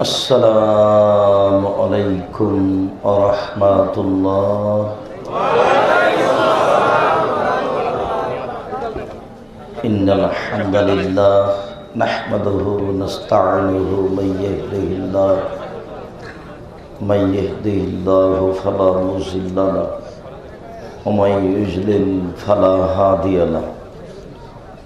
السلام عليكم ورحمة الله. إن الحمد لله نحمده ونستعينه من يهده الله من يهده الله فلا مضل له ومن يضلل فلا هادي له.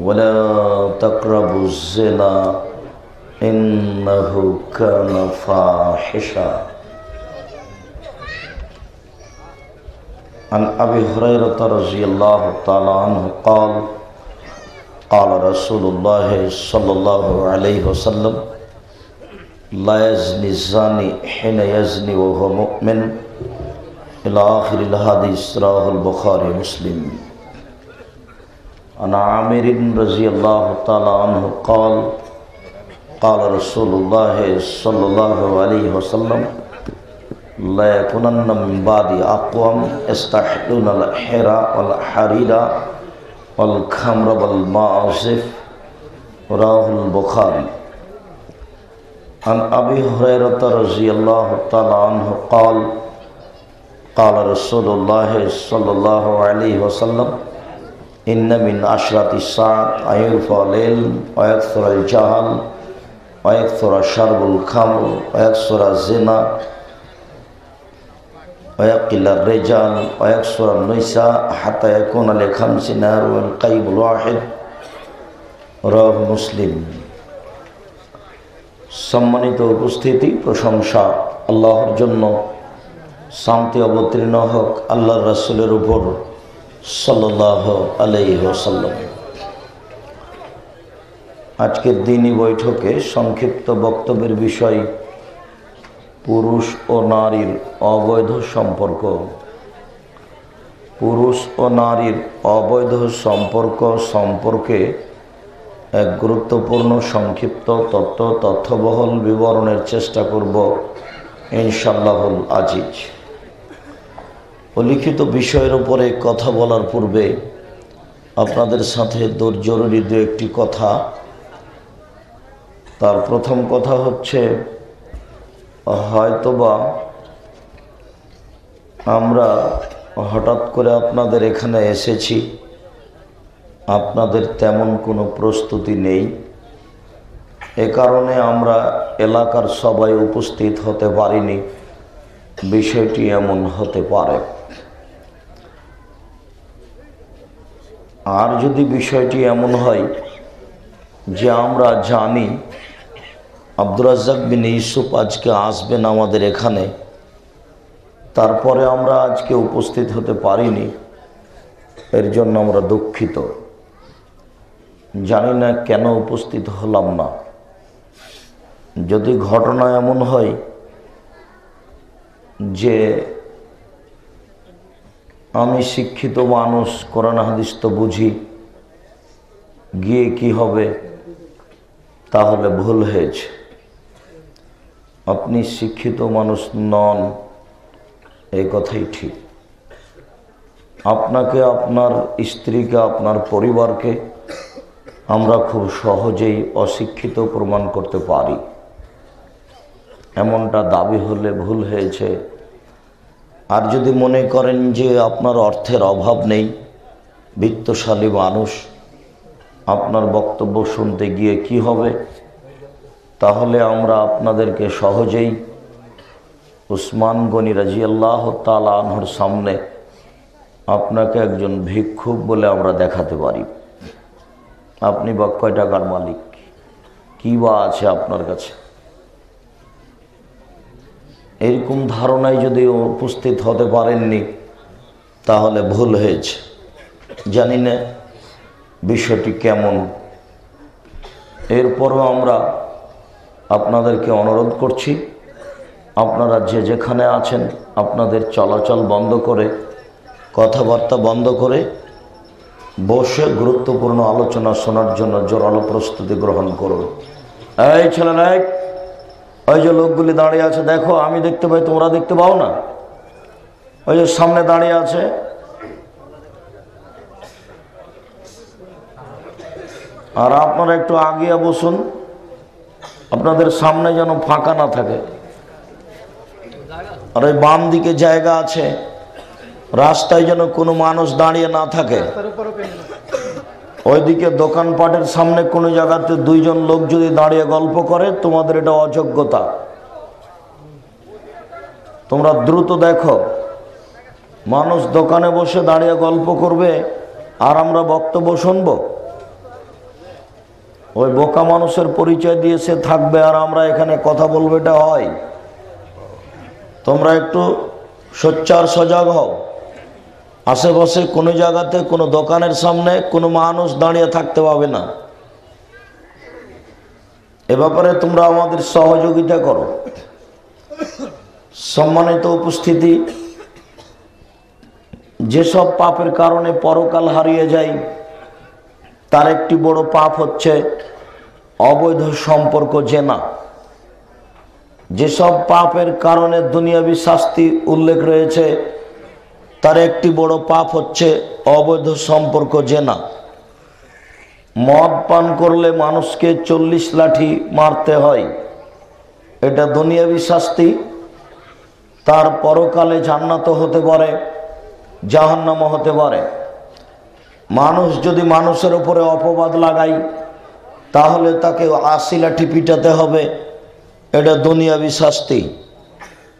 ولا تقربوا الزنا إنه كان فاحشا. عن أبي هريرة رضي الله تعالى عنه قال قال رسول الله صلى الله عليه وسلم لا يزني الزاني حين يزني وهو مؤمن. إلى آخر الحديث رواه البخاري مسلم. عن عامر رضي الله تعالى عنه قال قال رسول الله صلى الله عليه وسلم، لا يكونن من بعد أقوام يستحلون الحرى والحرير والخمر والمعازف رواه البخاري عن أبي هريرة رضي الله تعالى عنه قال قال رسول الله صلى الله عليه وسلم ইন্নামিন আশরাত ইসাদ আয়ুফল এল অয়াক সোরাল জাহাল অয়াক শারবুল খাম অয়াক জেনা অয়াক কিল্লার রেজাল অয়াক নৈসা হাতায় কোনালে আলে খামসিনা কাইবুল ওয়াহেদ। রব মুসলিম। সম্মানিত উপস্থিতি, প্রশংসা আল্লাহর জন্য, শান্তি অবতীর্ণ হোক, আল্লাহর রাসুলের উপর। সাল্লাহ আলাই ওসাল্লাম আজকের দিনই বৈঠকে সংক্ষিপ্ত বক্তব্যের বিষয় পুরুষ ও নারীর অবৈধ সম্পর্ক। পুরুষ ও নারীর অবৈধ সম্পর্ক সম্পর্কে এক গুরুত্বপূর্ণ সংক্ষিপ্ত তত্ত্ব তথ্যবহল বিবরণের চেষ্টা করব ইনশাল্লাহুল আজিজ। লিখিত বিষয়ের উপরে কথা বলার পূর্বে আপনাদের সাথে জরুরি দু একটি কথা। তার প্রথম কথা হচ্ছে, হয়তোবা আমরা হঠাৎ করে আপনাদের এখানে এসেছি, আপনাদের তেমন কোনো প্রস্তুতি নেই। এ কারণে আমরা এলাকার সবাই উপস্থিত হতে পারিনি, বিষয়টি এমন হতে পারে। আর যদি বিষয়টি এমন হয় যে আমরা জানি আব্দুর বিন ইউসুফ আজকে আসবেন আমাদের এখানে, তারপরে আমরা আজকে উপস্থিত হতে পারিনি, এর জন্য আমরা দুঃখিত। জানি না কেন উপস্থিত হলাম না। যদি ঘটনা এমন হয় যে আমি শিক্ষিত মানুষ, কোরআন হাদিস তো বুঝি। গিয়ে কি হবে? তাহলে ভুল হয়েছে। আপনি শিক্ষিত মানুষ নন এই কথাই ঠিক। আপনাকে, আপনার স্ত্রীকে, আপনার পরিবারকে আমরা খুব সহজেই অশিক্ষিত প্রমাণ করতে পারি। এমনটা দাবি হলে ভুল হয়েছে। আর যদি মনে করেন যে আপনার অর্থের অভাব নেই, বৃত্তশালী মানুষ, আপনার বক্তব্য শুনতে গিয়ে কি হবে? তাহলে আমরা আপনাদেরকে সহজেই উসমান গনি রাজি আল্লাহ তালাহর সামনে আপনাকে একজন ভিক্ষুক বলে আমরা দেখাতে পারি। আপনি বা কয় টাকার মালিক? কী বা আছে আপনার কাছে? এরকম ধারণায় যদি উপস্থিত হতে পারেননি, তাহলে ভুল হয়েছে। জানি না বিষয়টি কেমন। এরপরও আমরা আপনাদেরকে অনুরোধ করছি, আপনারা যে যেখানে আছেন, আপনাদের চলাচল বন্ধ করে, কথাবার্তা বন্ধ করে বসে গুরুত্বপূর্ণ আলোচনা শোনার জন্য জোরালো প্রস্তুতি গ্রহণ করুন। এই ছেলেরা ওই যে লোকগুলি দাঁড়িয়ে আছে, দেখো, আমি দেখতে পাই, তোমরা দেখতে পাও না? ওই যে সামনে দাঁড়িয়ে আছে। আর আপনারা একটু আগিয়ে বসুন। আপনাদের সামনে যেন ফাঁকা না থাকে। আর ওই বাম দিকে জায়গা আছে। রাস্তায় যেন কোনো মানুষ দাঁড়িয়ে না থাকে। ওইদিকে দোকানপাটের সামনে কোনো জায়গাতে দুইজন লোক যদি দাঁড়িয়ে গল্প করে, তোমাদের এটা অযোগ্যতা। তোমরা দ্রুত দেখো, মানুষ দোকানে বসে দাঁড়িয়ে গল্প করবে, আর আমরা বক্তব্য শুনব। ওই বোকা মানুষের পরিচয় দিয়ে সে থাকবে আর আমরা এখানে কথা বলব, এটা হয়। তোমরা একটু সোচ্চার, সজাগ হও। আশেপাশে কোনো জায়গাতে, কোনো দোকানের সামনে কোনো মানুষ দাঁড়িয়ে থাকতে পাবে না। এ ব্যাপারে তোমরা আমাদের সহযোগিতা করো। সম্মানিত উপস্থিতি, যেসব পাপের কারণে পরকাল হারিয়ে যায়, তার একটি বড় পাপ হচ্ছে অবৈধ সম্পর্ক, জেনা। যেসব পাপের কারণে দুনিয়াবি শাস্তি উল্লেখ রয়েছে তার একটি বড় পাপ হচ্ছে অবৈধ সম্পর্ক জেনা। মদ পান করলে মানুষকে চল্লিশ লাঠি মারতে হয়। এটা দুনিয়াবি শাস্তি। তার পরকালে জান্নাত হতে পারে, জাহান্নামও হতে পারে। মানুষ যদি মানুষের উপরে অপবাদ লাগাই তাহলে তাকে আশি লাঠি পিটাতে হবে। এটা দুনিয়াবি শাস্তি।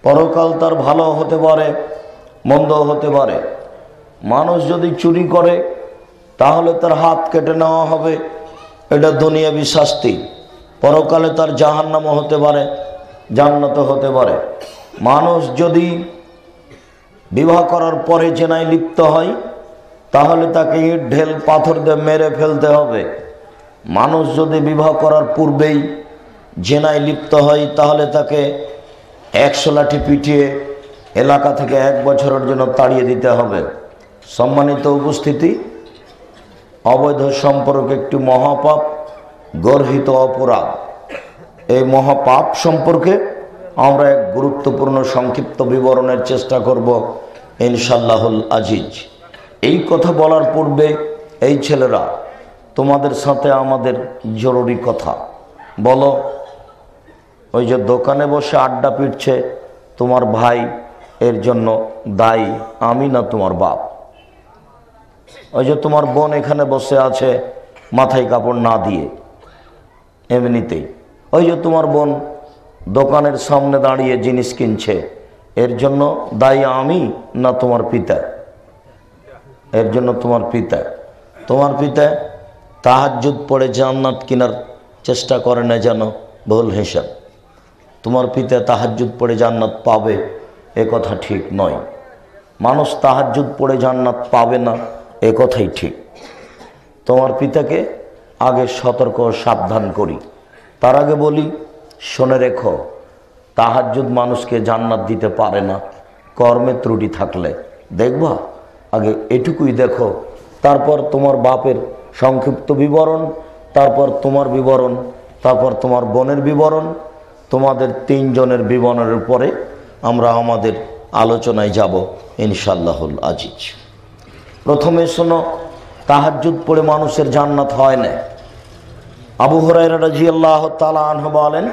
পরকাল তার ভালো হতে পারে মন্দ হতে পারে। মানুষ যদি চুরি করে, তাহলে তার হাত কেটে নেওয়া হবে। এটা দুনিয়াবি শাস্তি। পরকালে তার জাহান্নামও হতে পারে, জান্নাত হতে পারে। মানুষ যদি বিবাহ করার পরে জেনায় লিপ্ত হয়, তাহলে তাকে ইট ঢেল পাথর দিয়ে মেরে ফেলতে হবে। মানুষ যদি বিবাহ করার পূর্বেই জেনায় লিপ্ত হয়, তাহলে তাকে একশো লাঠি পিটিয়ে এলাকা থেকে এক বছরের জন্য তাড়িয়ে দিতে হবে। সম্মানিত উপস্থিতি, অবৈধ সম্পর্ক একটি মহাপাপ, গর্হিত অপরাধ। এই মহাপাপ সম্পর্কে আমরা এক গুরুত্বপূর্ণ সংক্ষিপ্ত বিবরণের চেষ্টা করব ইনশাল্লাহুল আজিজ। এই কথা বলার পূর্বে, এই ছেলেরা, তোমাদের সাথে আমাদের জরুরি কথা। বলো, ওই যে দোকানে বসে আড্ডা পিটছে, তোমার ভাই এর জন্য দায়ী, আমি না তোমার বাপ। ওই যে তোমার বোন এখানে বসে আছে, মাথায় কাপড় না দিয়ে, এমনিতেই। ওই যে তোমার বোন দোকানের সামনে দাঁড়িয়ে জিনিস কিনছে, এর জন্য দায়ী আমি না তোমার পিতা? এর জন্য তোমার পিতা। তোমার পিতা তাহাজুদ পড়ে জান্নাত কেনার চেষ্টা করে না যেন, ভুল হিসাব। তোমার পিতা তাহাজুদ পড়ে জান্নাত পাবে। এ কথা ঠিক নয়। মানুষ তাহাজুদ পড়ে জান্নাত পাবে না, এ কথাই ঠিক। তোমার পিতাকে আগে সতর্ক সাবধান করি। তার আগে বলি, শুনে রেখো তাহাজুদ মানুষকে জান্নাত দিতে পারে না, কর্মে ত্রুটি থাকলে। দেখবা, আগে এটুকুই দেখো। তারপর তোমার বাপের সংক্ষিপ্ত বিবরণ, তারপর তোমার বিবরণ, তারপর তোমার বোনের বিবরণ, তোমাদের তিনজনের বিবরণের পরে আমরা আমাদের আলোচনায় যাব ইনশাল্লাহুল আজিজ। প্রথমে শোনো তাহাজুদ পড়ে মানুষের জান্নাত হয় না। আবু হরাইরা রাজি আল্লাহ তালা আনহ বলেন,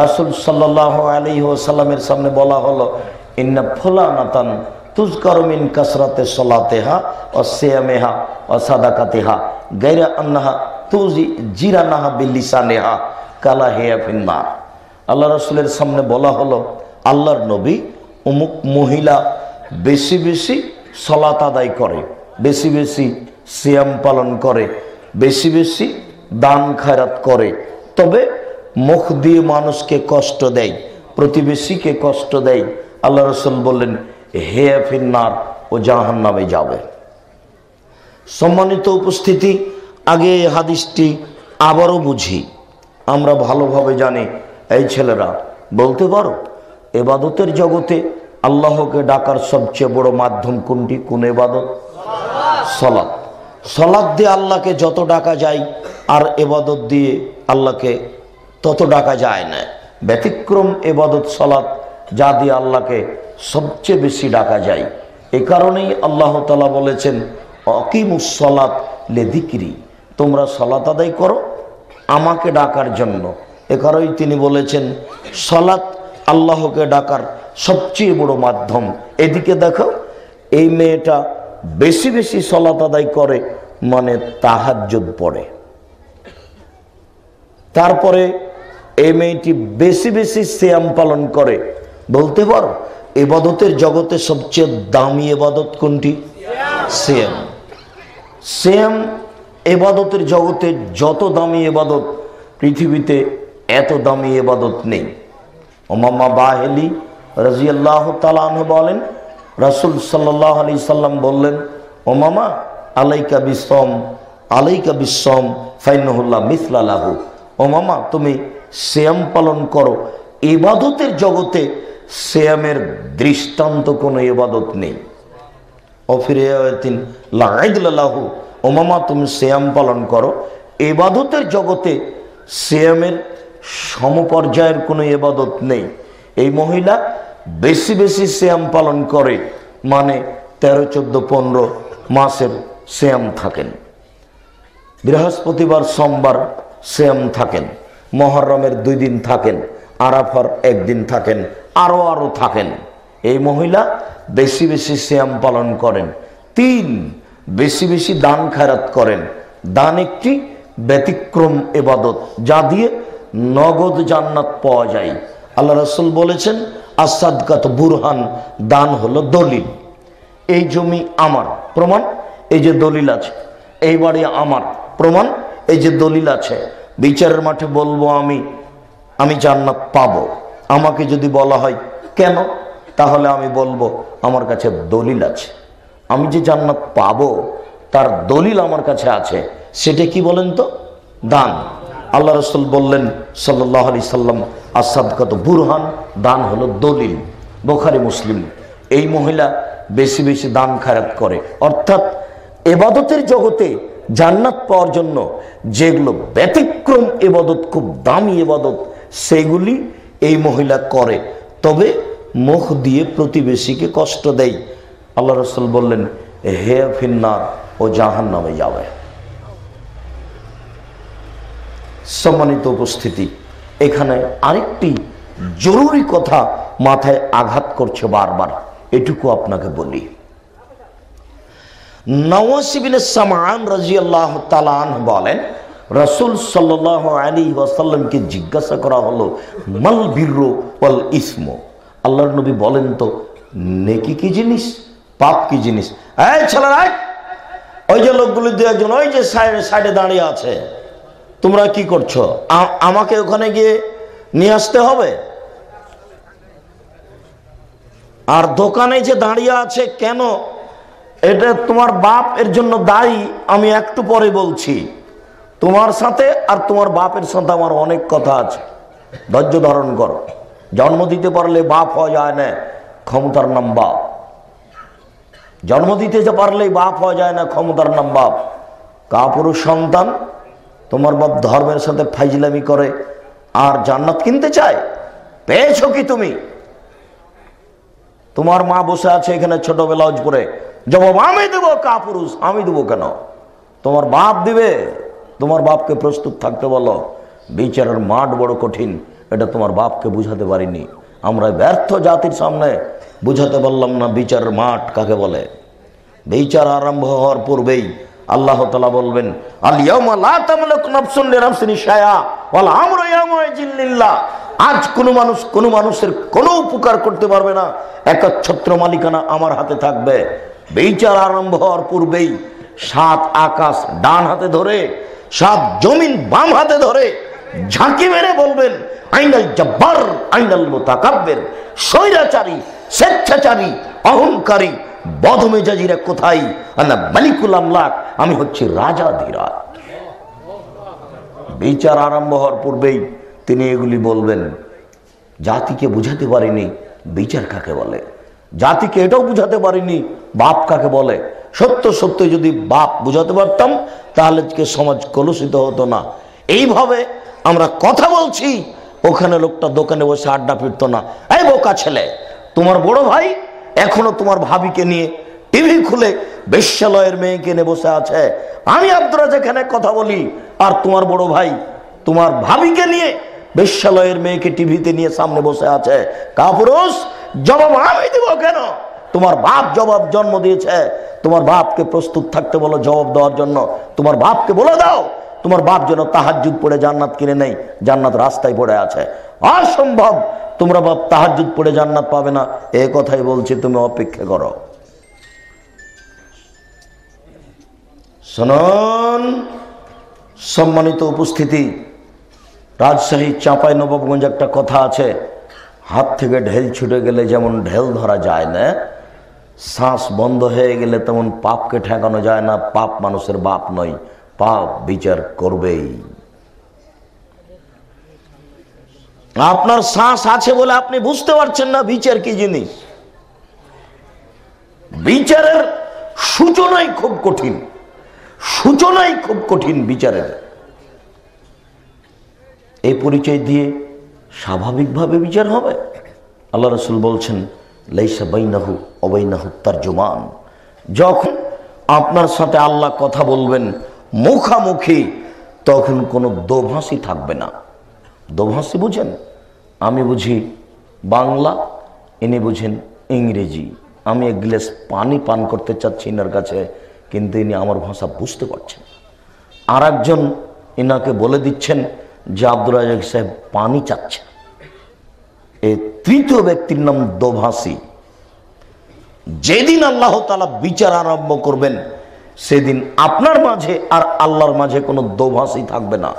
রাসুল সাল্লাহ আলী সাল্লামের সামনে বলা হলো, ইন্না ফোলা নাতান তুজকারমিন কাসরাতে সলাতেহা ও সেয়ামেহা ও সাদাকাতেহা গাইরা আন্নাহা তুজি জিরানাহা বিল্লিসানেহা কালা হেয়া ফিন্নার। আল্লাহ রসুলের সামনে বলা হলো আল্লাহর নবী অমুক মহিলা বেশি বেশি সলাত আদায় করে, বেশি বেশি সিয়াম পালন করে, বেশি বেশি দান খায়রাত করে। তবে মুখ দিয়ে মানুষকে কষ্ট দেয়, প্রতিবেশীকে কষ্ট দেয়। আল্লাহ রসুল বললেন, হে ফিন্নার, ও জাহান নামে যাবে। সম্মানিত উপস্থিতি, আগে হাদিসটি আবারও বুঝি। আমরা ভালোভাবে জানি, এই ছেলেরা, বলতে পারো এবাদতের জগতে আল্লাহকে ডাকার সবচেয়ে বড় মাধ্যম কোনটি? কোন এবাদত? সলাৎ। সলাৎ দিয়ে আল্লাহকে যত ডাকা যায় আর এবাদত দিয়ে আল্লাহকে তত ডাকা যায় না। ব্যতিক্রম এবাদত, সলাৎ যা দিয়ে আল্লাহকে সবচেয়ে বেশি ডাকা যায়। এ কারণেই আল্লাহ তালা বলেছেন অকিমুসলাত লেদিকিরি। তোমরা সলাত আদায় করো আমাকে ডাকার জন্য। এ কারণেই তিনি বলেছেন, সলাৎ আল্লাহকে ডাকার সবচেয়ে বড় মাধ্যম। এদিকে দেখো, এই মেয়েটা বেশি বেশি সলাত আদায় করে মানে তাহাজ্জুদ পড়ে। তারপরে এই মেয়েটি বেশি বেশি শ্যাম পালন করে। বলতে পারো, এবাদতের জগতে সবচেয়ে দামি এবাদত কোনটি? শ্যাম শ্যাম এবাদতের জগতে যত দামি এবাদত, পৃথিবীতে এত দামি এবাদত নেই। ওমাম্মা বাহেলি রাজিয়াল্লাহ তালাহ বলেন, রাসুল সাল্লাহ আলি সাল্লাম বললেন, ওমামা, আলাইকা বিসম আলাইকা বিসম ফাইনহুল্লাহ মিসলালাহু ও মামা তুমি শ্যাম পালন করো। ইবাদতের জগতে শ্যামের দৃষ্টান্ত কোনো ইবাদত নেই। অফিরিয়াতিন লাগাইদুল্লাহু ও মামা তুমি শ্যাম পালন করো। এবাদতের জগতে শ্যামের সমপর্যায়ের কোনো এবাদত নেই। এই মহিলা বেশি বেশি শ্যাম পালন করে মানে তেরো, চোদ্দ, পনেরো মাসের শ্যাম থাকেন। বৃহস্পতিবার সোমবার শ্যাম থাকেন, মহরমের দুই দিন থাকেন, আরাফার একদিন থাকেন আরও আরও থাকেন। এই মহিলা বেশি বেশি শ্যাম পালন করেন। তিন, বেশি বেশি দান খায়রাত করেন। দান একটি ব্যতিক্রম এবাদত যা দিয়ে নগদ জান্নাত পাওয়া যায়। আল্লাহ রসুল বলেছেন আসাদকাত বুরহান দান হলো দলিল। এই জমি আমার, প্রমাণ? এই যে দলিল আছে। এই বাড়ি আমার, প্রমাণ? এই যে দলিল আছে। বিচারের মাঠে বলব আমি আমি জান্নাত পাবো। আমাকে যদি বলা হয়, কেন? তাহলে আমি বলব, আমার কাছে দলিল আছে। আমি যে জান্নাত পাবো, তার দলিল আমার কাছে আছে। সেটা কি বলেন তো? দান। আল্লাহ রসুল বললেন সাল্লাহ আলি সাল্লাম, আসাদকাত বুরহান, দান হলো দলিল, বোখারি, মুসলিম। এই মহিলা বেশি বেশি দান খারাপ করে। অর্থাৎ এবাদতের জগতে জান্নাত পাওয়ার জন্য যেগুলো ব্যতিক্রম এবাদত, খুব দামি এবাদত, সেগুলি এই মহিলা করে। তবে মুখ দিয়ে প্রতিবেশীকে কষ্ট দেয়। আল্লাহ রসুল বললেন, হে ফিন্নার, ও জাহান নামে সম্মানিত উপস্থিতি। এখানে আরেকটি জরুরি কথা মাথায় আঘাত করছে বারবার। এটুকু আপনাকে বলি। রাজিয়াল্লাহ তালান বলেন, রসুল সাল্লাহ আলী ওয়াসাল্লামকে জিজ্ঞাসা করা হলো, মাল বীর ওয়াল ইসমো? আল্লাহর নবী বলেন তো, নেকি কি জিনিস? পাপ কি জিনিস? এই ওই যে লোকগুলি দু একজন, ওই যে সাইডে সাইডে দাঁড়িয়ে আছে। তোমরা কি করছ? আমাকে ওখানে গিয়ে নিয়ে আসতে হবে? আর দোকানে যে দাঁড়িয়ে আছে কেন? এটা তোমার বাপ এর জন্য দায়ী, আমি একটু পরে বলছি। তোমার সাথে আর তোমার বাপের সাথে আমার অনেক কথা আছে। ধৈর্য ধারণ করো। জন্ম দিতে পারলে বাপ হওয়া যায় না, ক্ষমতার নাম বাপ। জন্ম দিতে যে পারলেই বাপ হওয়া যায় না, ক্ষমতার নাম বাপ। কাপুরুষ সন্তান তোমার বাপ ধর্মের সাথে ফাইজলামি করে আর জান্নাত কিনতে চায়? পেয়েছ কি তুমি? তোমার মা বসে আছে এখানে ছোট ব্লাউজ পরে জবাব, আমি দেবো কাপুরুষ, আমি দেবো কেন? তোমার বাপ দিবে। তোমার বাপকে প্রস্তুত থাকতে বলো। বিচারের মাঠ বড় কঠিন, এটা তোমার বাপকে বুঝাতে পারিনি। আমরা ব্যর্থ জাতির সামনে বুঝাতে পারলাম না বিচার মাঠ কাকে বলে। বিচার আরম্ভ হওয়ার পূর্বেই আল্লাহ তালা বলবেন আজ কোনো মানুষ কোনো মানুষের কোনো উপকার করতে পারবে না। একচ্ছত্র মালিকানা আমার হাতে থাকবে। বিচার আরম্ভ হওয়ার পূর্বেই সাত আকাশ ডান হাতে ধরে, সাত জমিন বাম হাতে ধরে ঝাঁকি মেরে বলবেন, আইনাল জব্বার, আইনাল মোতাকাব্বের, স্বৈরাচারী, স্বেচ্ছাচারী, অহংকারী বদমেজাজিরা কোথায়? আল্লাহ মালিকুল আমলাক, আমি হচ্ছি রাজা ধীরাজ। বিচার আরম্ভ হওয়ার পূর্বেই তিনি এগুলি বলবেন। জাতিকে বুঝাতে পারিনি, বিচার কাকে বলে? জাতিকে এটাও বুঝাতে পারিনি, বাপ কাকে বলে? সত্য সত্য যদি বাপ বুঝাতে পারতাম, তাহলে সমাজ কলুষিত হতো না। এইভাবে আমরা কথা বলছি, ওখানে লোকটা দোকানে বসে আড্ডা ফিরতো না। এই বোকা ছেলে, তোমার বড় ভাই এখনও তোমার ভাবিকে নিয়ে টিভি খুলে বেশ্যালয়ের মেয়েকে নিয়ে বসে আছে। আমি আব্দুরা যেখানে কথা বলি, আর তোমার বড় ভাই তোমার ভাবিকে নিয়ে বেশ্যালয়ের মেয়েকে টিভিতে নিয়ে সামনে বসে আছে। কাপুরুষ, জবাব আমি দিব কেন? তোমার বাপ জবাব জন্ম দিয়েছে। তোমার বাপকে প্রস্তুত থাকতে বলো, জবাব দেওয়ার জন্য। তোমার বাপকে বলে দাও, তোমার বাপ যেন তাহাজুদ পড়ে জান্নাত কিনে নেই জান্নাত রাস্তায় পড়ে আছে। অসম্ভব! তোমরা বাপ তাহাজুদ পড়ে জান্নাত পাবে না। এ কথাই বলছি, তুমি অপেক্ষা করো। শোনন, সম্মানিত উপস্থিতি, রাজশাহী চাঁপাই নবাবগঞ্জ একটা কথা আছে, হাত থেকে ঢেল ছুটে গেলে যেমন ঢেল ধরা যায় না, শ্বাস বন্ধ হয়ে গেলে তেমন পাপকে ঠেকানো যায় না, পাপ মানুষের বাপ নয়, পাপ বিচার করবেই। আপনার শ্বাস আছে বলে আপনি বুঝতে পারছেন না, বিচার কি জিনিস? বিচারের সূচনাই খুব কঠিন। সূচনাই খুব কঠিন বিচারের। এই পরিচয় দিয়ে স্বাভাবিকভাবে বিচার হবে। আল্লাহ রসুল বলছেন লেসা বাইনাহু অবৈনাহু তার জমান যখন আপনার সাথে আল্লাহ কথা বলবেন মুখামুখি, তখন কোনো দোভাষী থাকবে না। দোভাষী বুঝেন? আমি বুঝি বাংলা, ইনি বুঝেন ইংরেজি। আমি এক গ্লাস পানি পান করতে চাচ্ছি ইনার কাছে, কিন্তু ইনি আমার ভাষা বুঝতে পারছেন আর একজন ইনাকে বলে দিচ্ছেন যে আব্দুল রাজাক সাহেব পানি চাচ্ছেন। এই তৃতীয় ব্যক্তির নাম দোভাষী। যেদিন আল্লাহ তালা বিচার আরম্ভ করবেন, সেদিন আপনার মাঝে আর আল্লাহর মাঝে কোনো দোভাষী থাকবে না।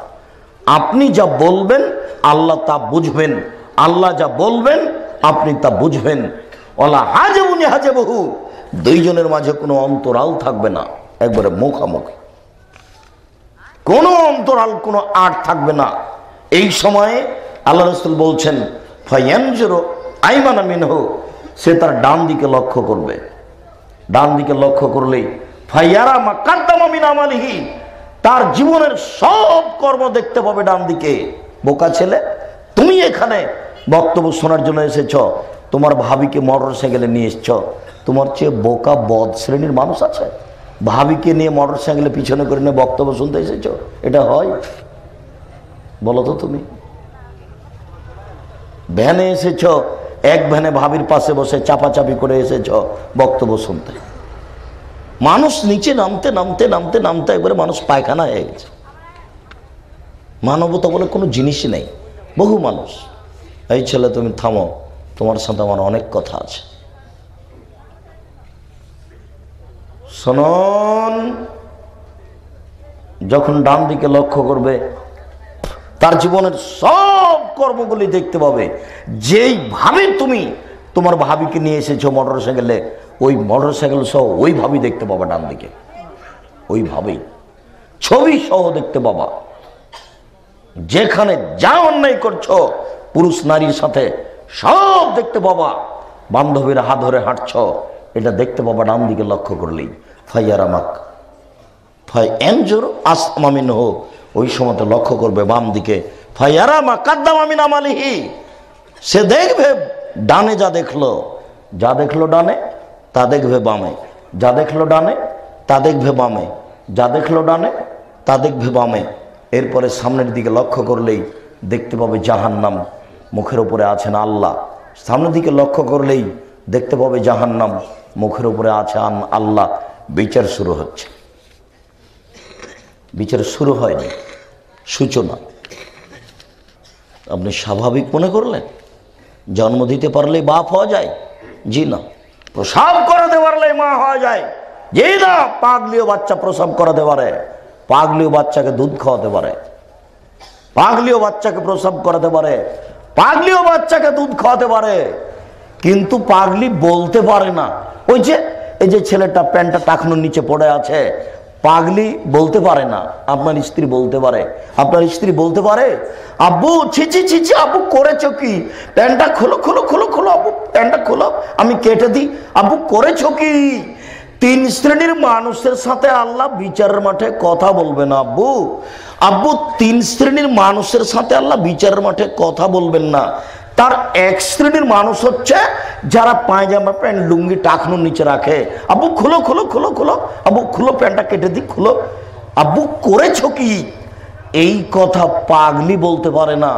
আপনি যা বলবেন, আল্লাহ তা বুঝবেন। আল্লাহ যা বলবেন, আপনি তা বুঝবেন। ওলা হাজে উনি হাজে বহু দুইজনের মাঝে কোনো অন্তরাল থাকবে না, একবারে মুখামুখি। কোনো অন্তরাল, কোনো আট থাকবে না। এই সময়ে আল্লাহ রসুল বলছেন, ফয়ানজোরো আইমানা মিনহ। সে তার ডান দিকে লক্ষ্য করবে। ডান দিকে লক্ষ্য করলেই ফাইয়ারা মা কাদ্দামা মিন আমালিহি। তার জীবনের সব কর্ম দেখতে পাবে ডান দিকে। বোকা ছেলে, তুমি এখানে বক্তব্য শোনার জন্য এসেছ, তোমার ভাবিকে মোটর সাইকেলে নিয়ে এসছ, তোমার চেয়ে বোকা বদ শ্রেণির মানুষ আছে? ভাবিকে নিয়ে মোটর সাইকেলে পিছনে করে নিয়ে বক্তব্য শুনতে এসেছ? এটা হয়? বলো তো তুমি। ভ্যানে এসেছ, এক ভ্যানে ভাবির পাশে বসে চাপাচাপি করে এসেছ বক্তব্য শুনতে। মানুষ নিচে নামতে নামতে নামতে নামতে একবারে মানুষ পায়খানা হয়ে গেছে। মানবতা বলে কোনো জিনিসই নেই। বহু মানুষ। এই ছেলে তুমি থামো, তোমার সাথে আমার অনেক কথা আছে। শোনন, যখন ডান দিকে লক্ষ্য করবে, তার জীবনের সব কর্মগুলি দেখতে পাবে। যেইভাবে তুমি তোমার ভাবিকে নিয়ে এসেছ মোটর সাইকেলে ওই মোটর সাইকেল সহ ওইভাবেই দেখতে পাবা ডান দিকে ওইভাবেই। ছবি সহ দেখতে পাবা। যেখানে যা অন্যায় করছ, পুরুষ নারীর সাথে সব দেখতে পাবা। বান্ধবীরা হাত ধরে হাঁটছ, এটা দেখতে পাবা ডান দিকে লক্ষ্য করলেই। ফাইয়ার আমাক ফাই এনজোর আসমামিন হো। ওই সময়তে লক্ষ্য করবে বাম দিকে ফাইয়ারামা কাদ্দাম আমিন আমালিহি। সে দেখবে, ডানে যা দেখল। যা দেখল ডানে তা দেখবে বামে। যা দেখল ডানে, তা দেখবে বামে। যা দেখল ডানে, তা দেখবে বামে। এরপরে সামনের দিকে লক্ষ্য করলেই দেখতে পাবে জাহান্নাম। মুখের উপরে আছেন আল্লাহ। সামনের দিকে লক্ষ্য করলেই দেখতে পাবে জাহান্নাম। মুখের উপরে আছে আন আল্লাহ। বিচার শুরু হচ্ছে। বিচার শুরু হয়নি। সূচনা। আপনি স্বাভাবিক মনে করলেন? জন্ম দিতে পারলে বাপ হওয়া যায়? জি না। প্রসাব করাতে পারলে মা হওয়া যায়। যেই না পাগলিও বাচ্চা প্রসাব করাতে পারে পাগলিও বাচ্চাকে দুধ খাওয়াতে পারে। পাগলিও বাচ্চাকে প্রসাব করাতে পারে পাগলিও বাচ্চাকে দুধ খাওয়াতে পারে। কিন্তু পাগলি বলতে পারে না। ওই যে, এই যে ছেলেটা প্যান্টটা টাকনোর নিচে পড়ে আছে পাগলি বলতে পারে না, আপনার স্ত্রী বলতে পারে। আপনার স্ত্রী বলতে পারে, আব্বু ছিচি ছিচি আব্বু করেছ কি? প্যান্টটা খোলো খোলো খোলো খোলো, আব্বু প্যান্টটা খোলো, আমি কেটে দিই। আব্বু করেছ কি? তিন শ্রেণির মানুষের সাথে আল্লাহ বিচারের মাঠে কথা বলবে না, আব্বু। আব্বু, তিন শ্রেণির মানুষের সাথে আল্লাহ বিচারের মাঠে কথা বলবেন না। তার এক শ্রেণির মানুষ হচ্ছে যারা পায়জামা প্যান্ট, লুঙ্গি টাকনোর নিচে রাখে। আব্বু, খুলো খুলো খুলো খুলো। আব্বু, খুলো প্যান্টটা কেটে দিই, খুলো। আব্বু, করেছ কি? এই কথা পাগলি বলতে পারে না,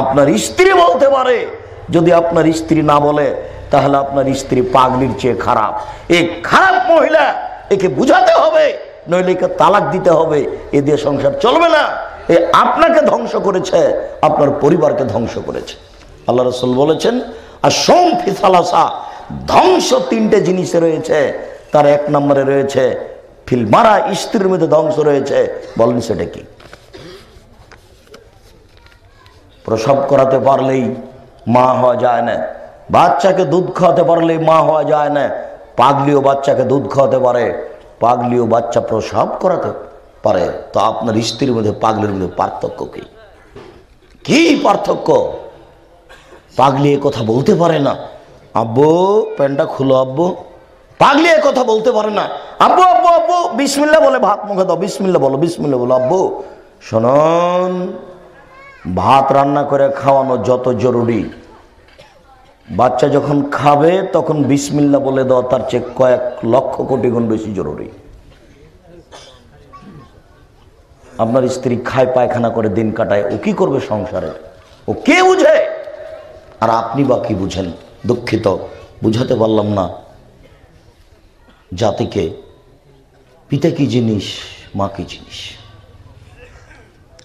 আপনার স্ত্রী বলতে পারে। যদি আপনার স্ত্রী না বলে, তাহলে আপনার স্ত্রী পাগলির চেয়ে খারাপ। এই খারাপ মহিলা, একে বুঝাতে হবে, নইলে একে তালাক দিতে হবে। এ দিয়ে সংসার চলবে না। এ আপনাকে ধ্বংস করেছে, আপনার পরিবারকে ধ্বংস করেছে। আল্লাহ রসুল বলেছেন, আর সোম ফিসালাসা ধ্বংস তিনটে জিনিসে রয়েছে। তার এক নম্বরে রয়েছে ফিলমারা স্ত্রীর মধ্যে ধ্বংস রয়েছে। বলেন সেটা কি? প্রসব করাতে পারলেই মা হওয়া যায় না। বাচ্চাকে দুধ খাওয়াতে পারলেই মা হওয়া যায় না। পাগলিও বাচ্চাকে দুধ খাওয়াতে পারে। পাগলিও বাচ্চা প্রসব করাতে পারে। তো আপনার স্ত্রীর মধ্যে পাগলির মধ্যে পার্থক্য কি? কি পার্থক্য? পাগলি এ কথা বলতে পারে না। আব্বু প্যান্টটা খুলো আব্বু। পাগলি এ কথা বলতে পারে না। আব্বু আব্বু আব্বু বিসমিল্লা বলে ভাত মুখে দাও বিসমিল্লা বলো বিসমিল্লা বলো। আব্বু, শোনন, ভাত রান্না করে খাওয়ানো যত জরুরি। বাচ্চা যখন খাবে, তখন বিসমিল্লা বলে দেওয়া তার চেয়ে কয়েক লক্ষ কোটি গুণ বেশি জরুরি। আপনার স্ত্রী খায় পায়খানা করে দিন কাটায়, ও কি করবে সংসারে? ও কে বুঝে? আর আপনি বা কি বুঝেন? দুঃখিত, বুঝাতে পারলাম না। জাতিকে, পিতা কি জিনিস, মা কি জিনিস?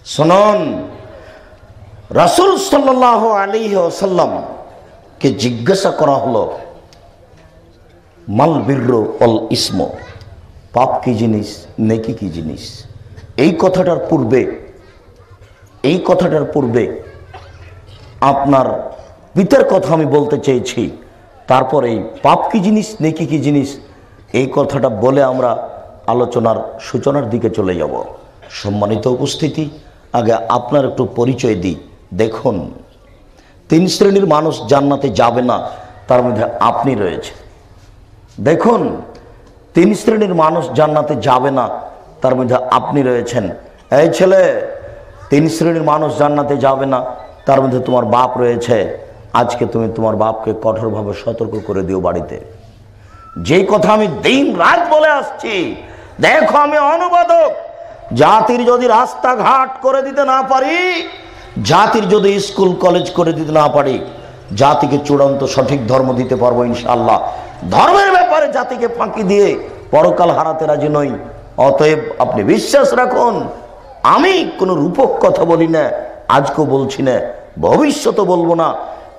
শোনন, রাসুল সাল্লাহ আলী ওসাল্লামকে জিজ্ঞাসা করা হলো, মাল বীর্র অল ইসম, পাপ কি জিনিস, নেকি কি জিনিস? এই কথাটার পূর্বে, এই কথাটার পূর্বে আপনার পিতার কথা আমি বলতে চেয়েছি। তারপর এই পাপ কি জিনিস, নেকি কি জিনিস, এই কথাটা বলে আমরা আলোচনার সূচনার দিকে চলে যাব। সম্মানিত উপস্থিতি, আগে আপনার একটু পরিচয় দিই। দেখুন, তিন শ্রেণির মানুষ জান্নাতে যাবে না, তার মধ্যে আপনি রয়েছে দেখুন, তিন শ্রেণির মানুষ জান্নাতে যাবে না, তার মধ্যে আপনি রয়েছেন। এই ছেলে, তিন শ্রেণির মানুষ জান্নাতে যাবে না, তার মধ্যে তোমার বাপ রয়েছে। আজকে তুমি তোমার বাপকে কঠোরভাবে সতর্ক করে দিও বাড়িতে। যেই কথা আমি দিন রাত বলে আসছি, দেখো আমি অনুবাদক, জাতির যদি রাস্তাঘাট করে দিতে না পারি, জাতির যদি স্কুল, কলেজ করে দিতে না পারি, জাতিকে চূড়ান্ত সঠিক ধর্ম দিতে পারব ইনশাল্লাহ ধর্মের ব্যাপারে জাতিকে ফাঁকি দিয়ে পরকাল হারাতে রাজি নই। অতএব আপনি বিশ্বাস রাখুন, আমি কোনো রূপক কথা বলি না, আজকেও বলছি না ভবিষ্যতে বলব না।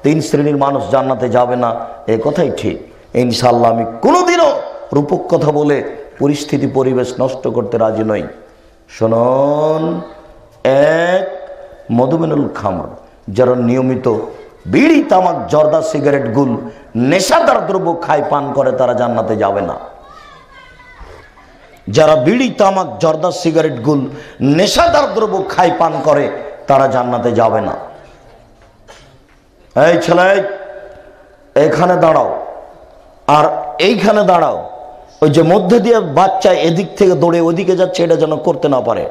তিন শ্রেণির মানুষ জান্নাতে যাবে না। এ কথাই ঠিক। ইনশাল্লাহ আমি কোনোদিনও রূপক কথা বলে পরিস্থিতি, পরিবেশ নষ্ট করতে রাজি নই। শোনন, এক, মধুমেনুল খামর, যারা নিয়মিত বিড়ি, তামাক, জর্দা, সিগারেট, গুল, নেশাদার দ্রব্য খায়, পান করে, তারা জান্নাতে যাবে না। যারা বিড়ি, তামাক, জর্দা, সিগারেট, গুল, নেশাদার দ্রব্য খায়, পান করে, তারা জান্নাতে যাবে না। এই ছেলে, এখানে দাঁড়াও। আর এইখানে দাঁড়াও। ওই যে মধ্যে দিয়ে বাচ্চা এদিক থেকে দৌড়ে ওদিকে যাচ্ছে, এটা যেন করতে না পারে।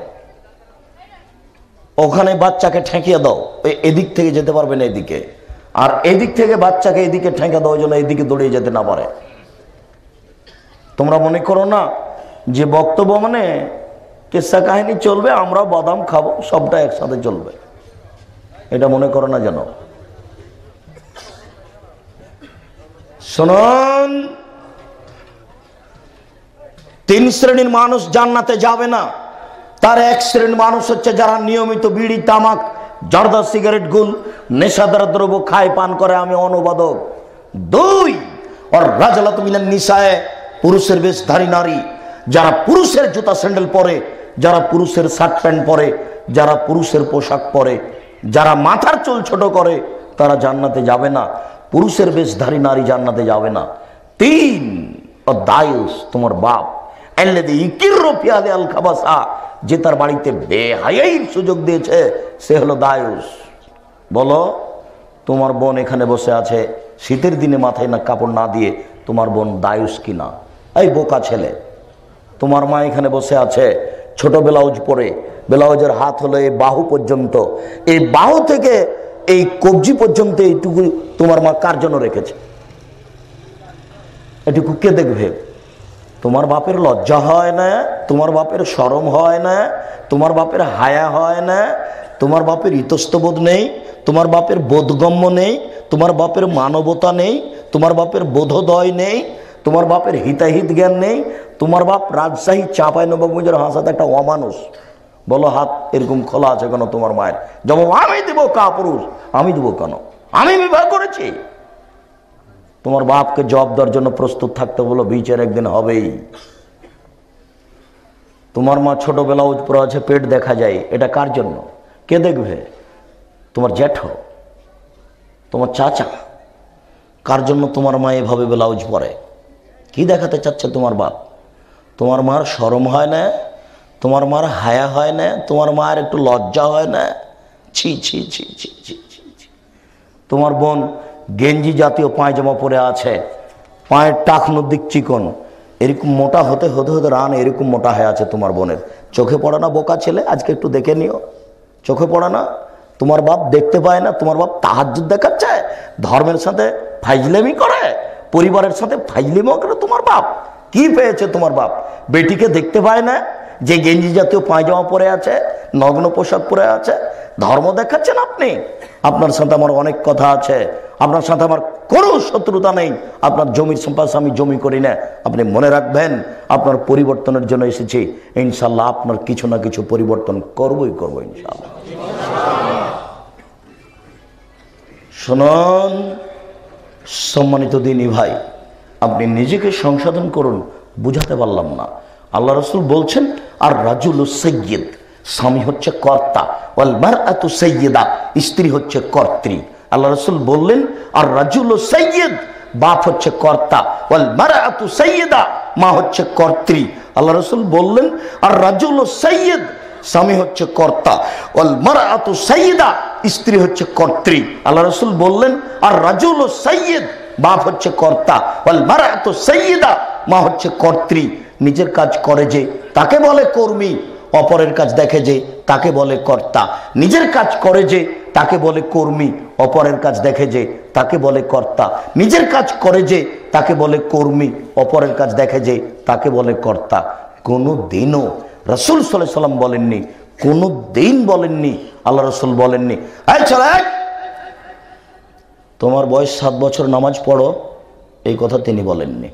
ওখানে বাচ্চাকে ঠেকিয়ে দাও। ওই এদিক থেকে যেতে পারবে না এদিকে। আর এদিক থেকে বাচ্চাকে এদিকে ঠেকে দেওয়ার জন্য এদিকে দৌড়িয়ে যেতে না পারে। তোমরা মনে করো না, যে বক্তব্য মানে কেসা কাহিনী চলবে, আমরা বাদাম খাব, সবটা একসাথে চলবে। এটা মনে করো না যেন। তিন শ্রেণির মানুষ জান্নাতে যাবে না। তার এক শ্রেণির মানুষ হচ্ছে যারা নিয়মিত বিড়ি, তামাক, জর্দা, সিগারেট, গুল, নেশাদার দ্রব্য খায়, পান করে। আমি অনুবাদক। দুই আর রাজালাত মিনান নিশায় পুরুষের বেশধারী নারী। যারা পুরুষের জুতা স্যান্ডেল পরে, যারা পুরুষের শার্ট প্যান্ট পরে, যারা পুরুষের পোশাক পরে, যারা মাথার চুল ছোট করে, তারা জান্নাতে যাবে না। পুরুষের বেশধারী নারী জান্নাতে যাবে না। তিন ও দায়ুস তোমার বাপ। যে তার বাড়িতে বেহায়াইর সুযোগ দিয়েছে, সে হলো দায়ুস। বলো, তোমার বোন এখানে বসে আছে, শীতের দিনে মাথায় না কাপড় না দিয়ে তোমার বোন দায়ুস কিনা? এই বোকা ছেলে, তোমার মা এখানে বসে আছে, ছোট ব্লাউজ পরে। ব্লাউজের হাত হলো এই বাহু পর্যন্ত। এই বাহু থেকে এই কবজি পর্যন্ত এইটুকু তোমার মা কার জন্য রেখেছে? এটুকু কে দেখবে? তোমার বাপের লজ্জা হয় না, তোমার বাপের সরম হয় না, তোমার বাপের হায়া হয় না, তোমার বাপের ইতস্তবোধ নেই, তোমার বাপের বোধগম্য নেই, তোমার বাপের মানবতা নেই, তোমার বাপের বোধোদয় নেই, তোমার বাপের হিতাহিত জ্ঞান নেই, তোমার বাপ রাজশাহী চাপাই নবাবগঞ্জের হাসাতে একটা অমানুষ। বলো, হাত এরকম খোলা আছে কেন তোমার মায়ের? যেমন আমি দেব কা পুরুষ আমি দেবো কেন? আমি বিবাহ করেছি। তোমার বাপকে জব দেওয়ার জন্য প্রস্তুত থাকতে বলো, বিচার একদিন হবেই। তোমার মা ছোটবেলা উৎপর আছে, পেট দেখা যায়। এটা কার জন্য? কে দেখবে? তোমার জ্যাঠো, তোমার চাচা। কার জন্য তোমার মা এভাবে ব্লাউজ পরে কি দেখাতে চাচ্ছে তোমার বাপ? তোমার মার সরম হয় না? তোমার মার হায়া হয় না, তোমার মায়ের একটু লজ্জা হয় না? ছি ছি ছি ছি ছি ছি তোমার বোন গেঞ্জি জাতীয় পায়জামা পরে আছে, পায়ের টাকনোর দিক চিকন। এরকম মোটা হতে হতে হতে রান এরকম মোটা হয়ে আছে তোমার বোনের। চোখে পড়ে না বোকা ছেলে? আজকে একটু দেখে নিও। চোখে পড়ে না? তোমার বাপ দেখতে পায় না, তোমার বাপ তাহাজ্জুদ দেখাচ্ছে? ধর্মের সাথে ফাইজলেমি করে? পরিবারের সাথে ফাইজলেমিও করে তোমার বাপ? কি পেয়েছে তোমার বাপ? বেটিকে দেখতে পায় না? যে গেঞ্জি জাতীয় পায়জামা পরে আছে, নগ্ন পোশাক পরে আছে, ধর্ম দেখাচ্ছেন আপনি? আপনার সাথে আমার অনেক কথা আছে। আপনার সাথে আমার কোনো শত্রুতা নেই। আপনার জমির সম্পাস আমি জমি করি না। আপনি মনে রাখবেন, আপনার পরিবর্তনের জন্য এসেছি। ইনশাল্লাহ আপনার কিছু না কিছু পরিবর্তন করবই করব ইনশাল্লাহ শুনুন, সম্মানিত দিনী ভাই, আপনি নিজেকে সংশোধন করুন, বুঝাতে পারলাম না। আল্লাহ রসুল বলছেন, আর রাজুল সৈয়দ, স্বামী হচ্ছে কর্তা। ওয়াল মার এত সৈয়দা, স্ত্রী হচ্ছে কর্ত্রী। আল্লাহ রসুল বললেন, আর রাজুল সৈয়দ, বাপ হচ্ছে কর্তা। ওয়াল মার এত সৈয়দা, মা হচ্ছে কর্ত্রী। আল্লাহ রসুল বললেন, আর রাজুল সৈয়দ, স্বামী হচ্ছে কর্তা। ওয়াল মারাতু সাইয়্যিদা স্ত্রী হচ্ছে কর্ত্রী। আল্লাহ রসুল বললেন, আর রাজুল সৈয়দ, বাপ হচ্ছে কর্তা। ওয়াল মারাতু সৈয়দা, মা হচ্ছে কর্ত্রী। নিজের কাজ করে যে তাকে বলে কর্মী, অপরের কাজ দেখে যে তাকে বলে কর্তা। নিজের কাজ করে যে তাকে বলে কর্মী, অপরের কাজ দেখে যে তাকে বলে কর্তা। নিজের কাজ করে যে তাকে বলে কর্মী, অপরের কাজ দেখে যে তাকে বলে কর্তা। কোনো দিনও রসুল সাল্লাহ সাল্লাম বলেননি কোনো দিন বলেননি আল্লাহ রসুল বলেননি। তোমার বয়স সাত বছর নামাজ পড়ো, এই কথা তিনি বলেননি।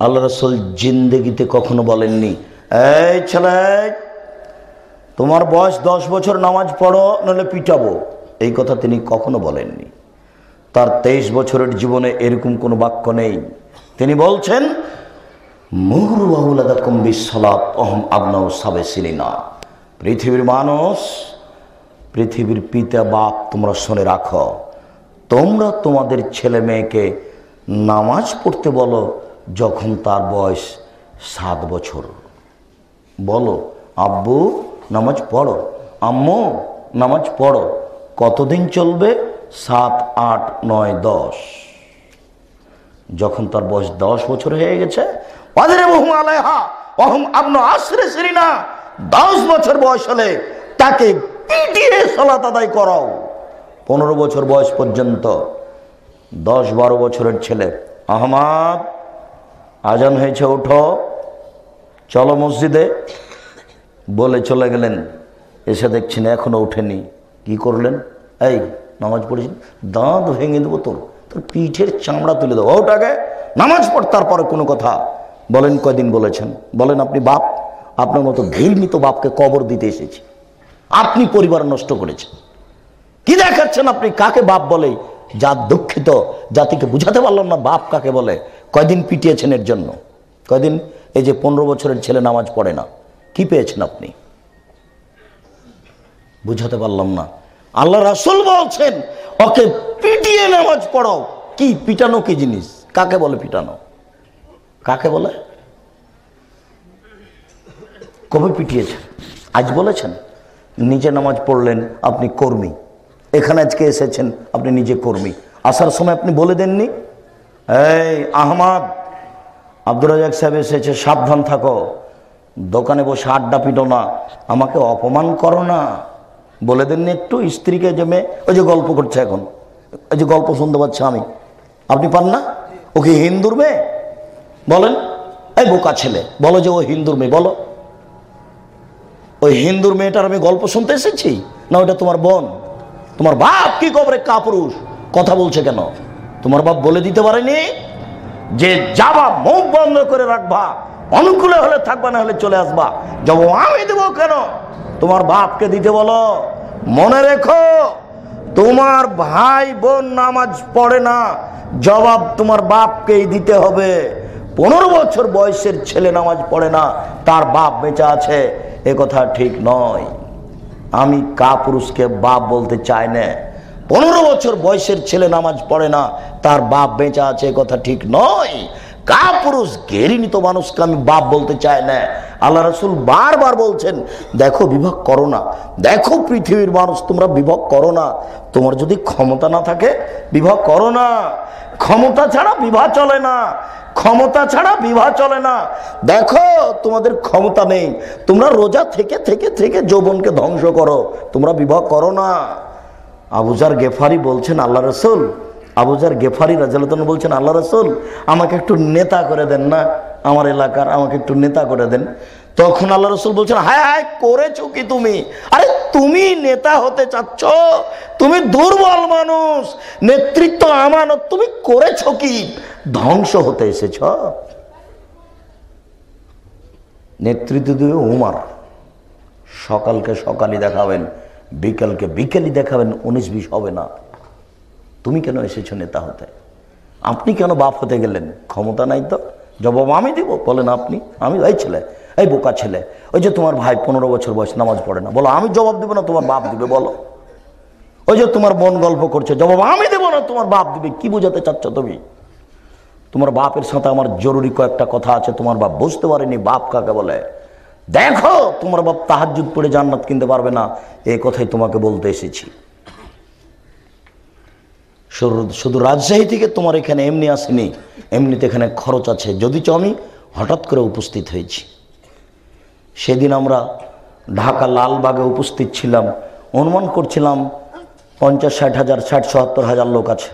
আল্লাহ রসুল জিন্দেগিতে কখনো বলেননি, এই ছেলে, তোমার বয়স দশ বছর নামাজ পড়ো নাহলে পিটাবো। এই কথা তিনি কখনো বলেননি। তার তেইশ বছরের জীবনে এরকম কোনো বাক্য নেই। তিনি বলছেন, মুহুরু আউলাদাকুম বিসসালাত অহম আবনাউ সাবেসিলিনা পৃথিবীর মানুষ, পৃথিবীর পিতা বাপ তোমরা শুনে রাখো। তোমরা তোমাদের ছেলে মেয়েকে নামাজ পড়তে বলো যখন তার বয়স সাত বছর। বলো, আব্বু, নামাজ পড়ো। আম্মু, নামাজ পড়ো। কতদিন চলবে? সাত, আট, নয়, দশ। যখন তার বয়স দশ বছর হয়ে গেছে দশ বছর বয়স হলে তাকে পিটিয়ে সলাত আদায় করাও। পনেরো বছর বয়স পর্যন্ত দশ বারো বছরের ছেলে আহমাদ আজান হয়েছে ওঠো চলো মসজিদে। বলে চলে গেলেন। এসে দেখছেন এখনও ওঠেনি। কি করলেন? এই, নামাজ পড়েছেন? দাঁত ভেঙে দেবো তোর। তোর পিঠের চামড়া তুলে দেবো। ওটাকে নামাজ পড়, তারপরে কোনো কথা। বলেন, কয়দিন বলেছেন? বলেন, আপনি বাপ? আপনার মতো ঘৃণিত বাপকে কবর দিতে এসেছি। আপনি পরিবার নষ্ট করেছেন। কি দেখাচ্ছেন আপনি? কাকে বাপ বলে? যা দুঃখিত, জাতিকে বুঝাতে পারলাম না বাপ কাকে বলে। কয়দিন পিটিয়েছেন এর জন্য? কয়দিন? এই যে পনেরো বছরের ছেলে নামাজ পড়ে না। কি পেয়েছেন আপনি? বুঝাতে পারলাম না। আল্লাহ রাসুল বলছেন, ওকে পিটিয়ে নামাজ পড়াও। কি, পিটানো কি জিনিস? কাকে বলে পিটানো? কাকে বলে? কবে পিটিয়েছেন? আজ বলেছেন, নিজে নামাজ পড়লেন আপনি কর্মী। এখানে আজকে এসেছেন আপনি নিজে কর্মী। আসার সময় আপনি বলে দেননি? এই আহমাদ, আব্দুর রাজাক সাহেব এসেছে, সাবধান থাকো। দোকানে বসে আড্ডা পিটো না। আমাকে অপমান করো না। বলে দেননি একটু স্ত্রীকে মেয়ে ওই যে গল্প করছে এখন। ওই যে গল্প শুনতে পাচ্ছি আমি। আপনি পান না? ও কি হিন্দুর মেয়ে? বলেন, এই বোকা ছেলে, বলো যে ও হিন্দুর মেয়ে, বলো। ওই হিন্দুর মেয়েটার আমি গল্প শুনতে এসেছি? না ওটা তোমার বোন, তোমার বাপ কি কবরে কাপুরুষ? কথা বলছে কেন? তোমার বাপ বলে দিতে পারেনি যে যাবা, মুখ বন্ধ করে রাখবা, অনুকূলে হলে থাকবা, না হলে চলে আসবা। যাব আমি দেবো কেন? তোমার বাপকে দিতে বলো। মনে রেখো, তোমার ভাই বোন নামাজ পড়ে না, জবাব তোমার বাপকেই দিতে হবে। পনেরো বছর বয়সের ছেলে নামাজ পড়ে না, তার বাপ বেঁচে আছে, এ কথা ঠিক নয়। আমি কা পুরুষকে বাপ বলতে চাই না। পনেরো বছর বয়সের ছেলে নামাজ পড়ে না, তার বাপ বেঁচে আছে কথা ঠিক নয়। কা পুরুষ ঘেরিনিত মানুষকে আমি বাপ বলতে চাই না। আল্লাহ রসুল বারবার বলছেন, দেখো বিভাগ করো না। দেখো, পৃথিবীর মানুষ, তোমরা বিভাগ করো না। তোমার যদি ক্ষমতা না থাকে বিভাগ করো না। ক্ষমতা ছাড়া বিবাহ চলে না। ক্ষমতা ছাড়া বিবাহ চলে না। দেখো, তোমাদের ক্ষমতা নেই। তোমরা রোজা থেকে থেকে থেকে যৌবনকে ধ্বংস করো। তোমরা বিবাহ করো না। আবুজার গেফারি বলছেন, আল্লাহ রসুল। আবুজার গেফারি রাজালতন বলছেন, আল্লাহ রসুল, আমাকে একটু নেতা করে দেন না আমার এলাকার, আমাকে একটু নেতা করে দেন। তখন আল্লাহ রসুল বলছেন, হায় হায়, করেছ কি তুমি? আরে, তুমি নেতা হতে চাচ্ছ? তুমি দুর্বল মানুষ, নেতৃত্ব আমানত তুমি করেছ কি? ধ্বংস হতে এসেছ। নেতৃত্ব দেবে উমার। সকালকে সকালই দেখাবেন। বিকালকে বিকেলই দেখাবেন, উনিশ বিশ হবে না। তুমি কেন এসেছ নেতা হতে? আপনি কেন বাপ হতে গেলেন? ক্ষমতা নাই তো। জবাব আমি দিব, বলেন আপনি। আমি এই ছেলে, এই বোকা ছেলে। ওই যে তোমার ভাই পনেরো বছর বয়স, নামাজ পড়ে না। বলো, আমি জবাব দেবো না, তোমার বাপ দিবে, বলো। ওই যে তোমার বোন গল্প করছে, জবাব আমি দেবো না, তোমার বাপ দিবে। কি বোঝাতে চাচ্ছ তুমি? তোমার বাপের সাথে আমার জরুরি কয়েকটা কথা আছে, তোমার বাপ বুঝতে পারেনি, বাপ কাকে বলে? দেখো, তোমার বাপ তাহাজুদ পড়ে জান্নাত কিনতে পারবে না। এই কথাই তোমাকে বলতে এসেছি। শুধু- রাজশাহী থেকে তোমার এখানে এমনি আসেনি, এমনিতে এখানে খরচ আছে। যদি চ আমি হঠাৎ করে উপস্থিত হয়েছি। সেদিন আমরা ঢাকা লালবাগে উপস্থিত ছিলাম। অনুমান করছিলাম, পঞ্চাশ, ষাট হাজার, ষাট, সত্তর হাজার লোক আছে।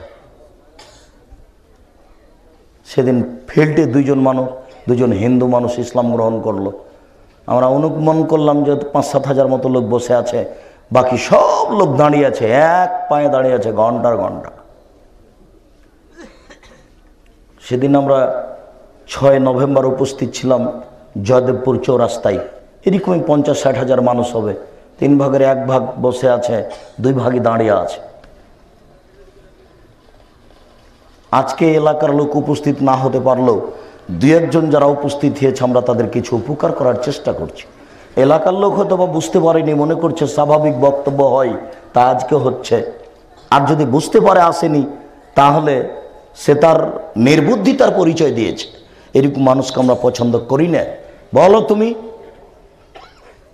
সেদিন ফিল্ডে দুইজন মানুষ দুজন হিন্দু মানুষ ইসলাম গ্রহণ করল। আমরা অনুমান করলাম যে পাঁচ সাত হাজার মতো লোক বসে আছে, বাকি সব লোক দাঁড়িয়ে আছে, এক পায়ে দাঁড়িয়ে আছে ঘণ্টার ঘণ্টা। সেদিন আমরা ছয় নভেম্বর উপস্থিত ছিলাম জয়দেবপুর চৌরাস্তায়। এরকমই পঞ্চাশ ষাট হাজার মানুষ হবে। তিন ভাগের এক ভাগ বসে আছে, দুই ভাগই দাঁড়িয়ে আছে। আজকে এলাকার লোক উপস্থিত না হতে পারলেও দু একজন যারা উপস্থিত হয়েছে, আমরা তাদের কিছু উপকার করার চেষ্টা করছি। এলাকার লোক হয়তো বা বুঝতে পারেনি, মনে করছে স্বাভাবিক বক্তব্য হয়, তা আজকে হচ্ছে। আর যদি বুঝতে পারে আসেনি, তাহলে সে তার নির্বুদ্ধিতার পরিচয় দিয়েছে। এরকম মানুষকে আমরা পছন্দ করি না। বলো তুমি।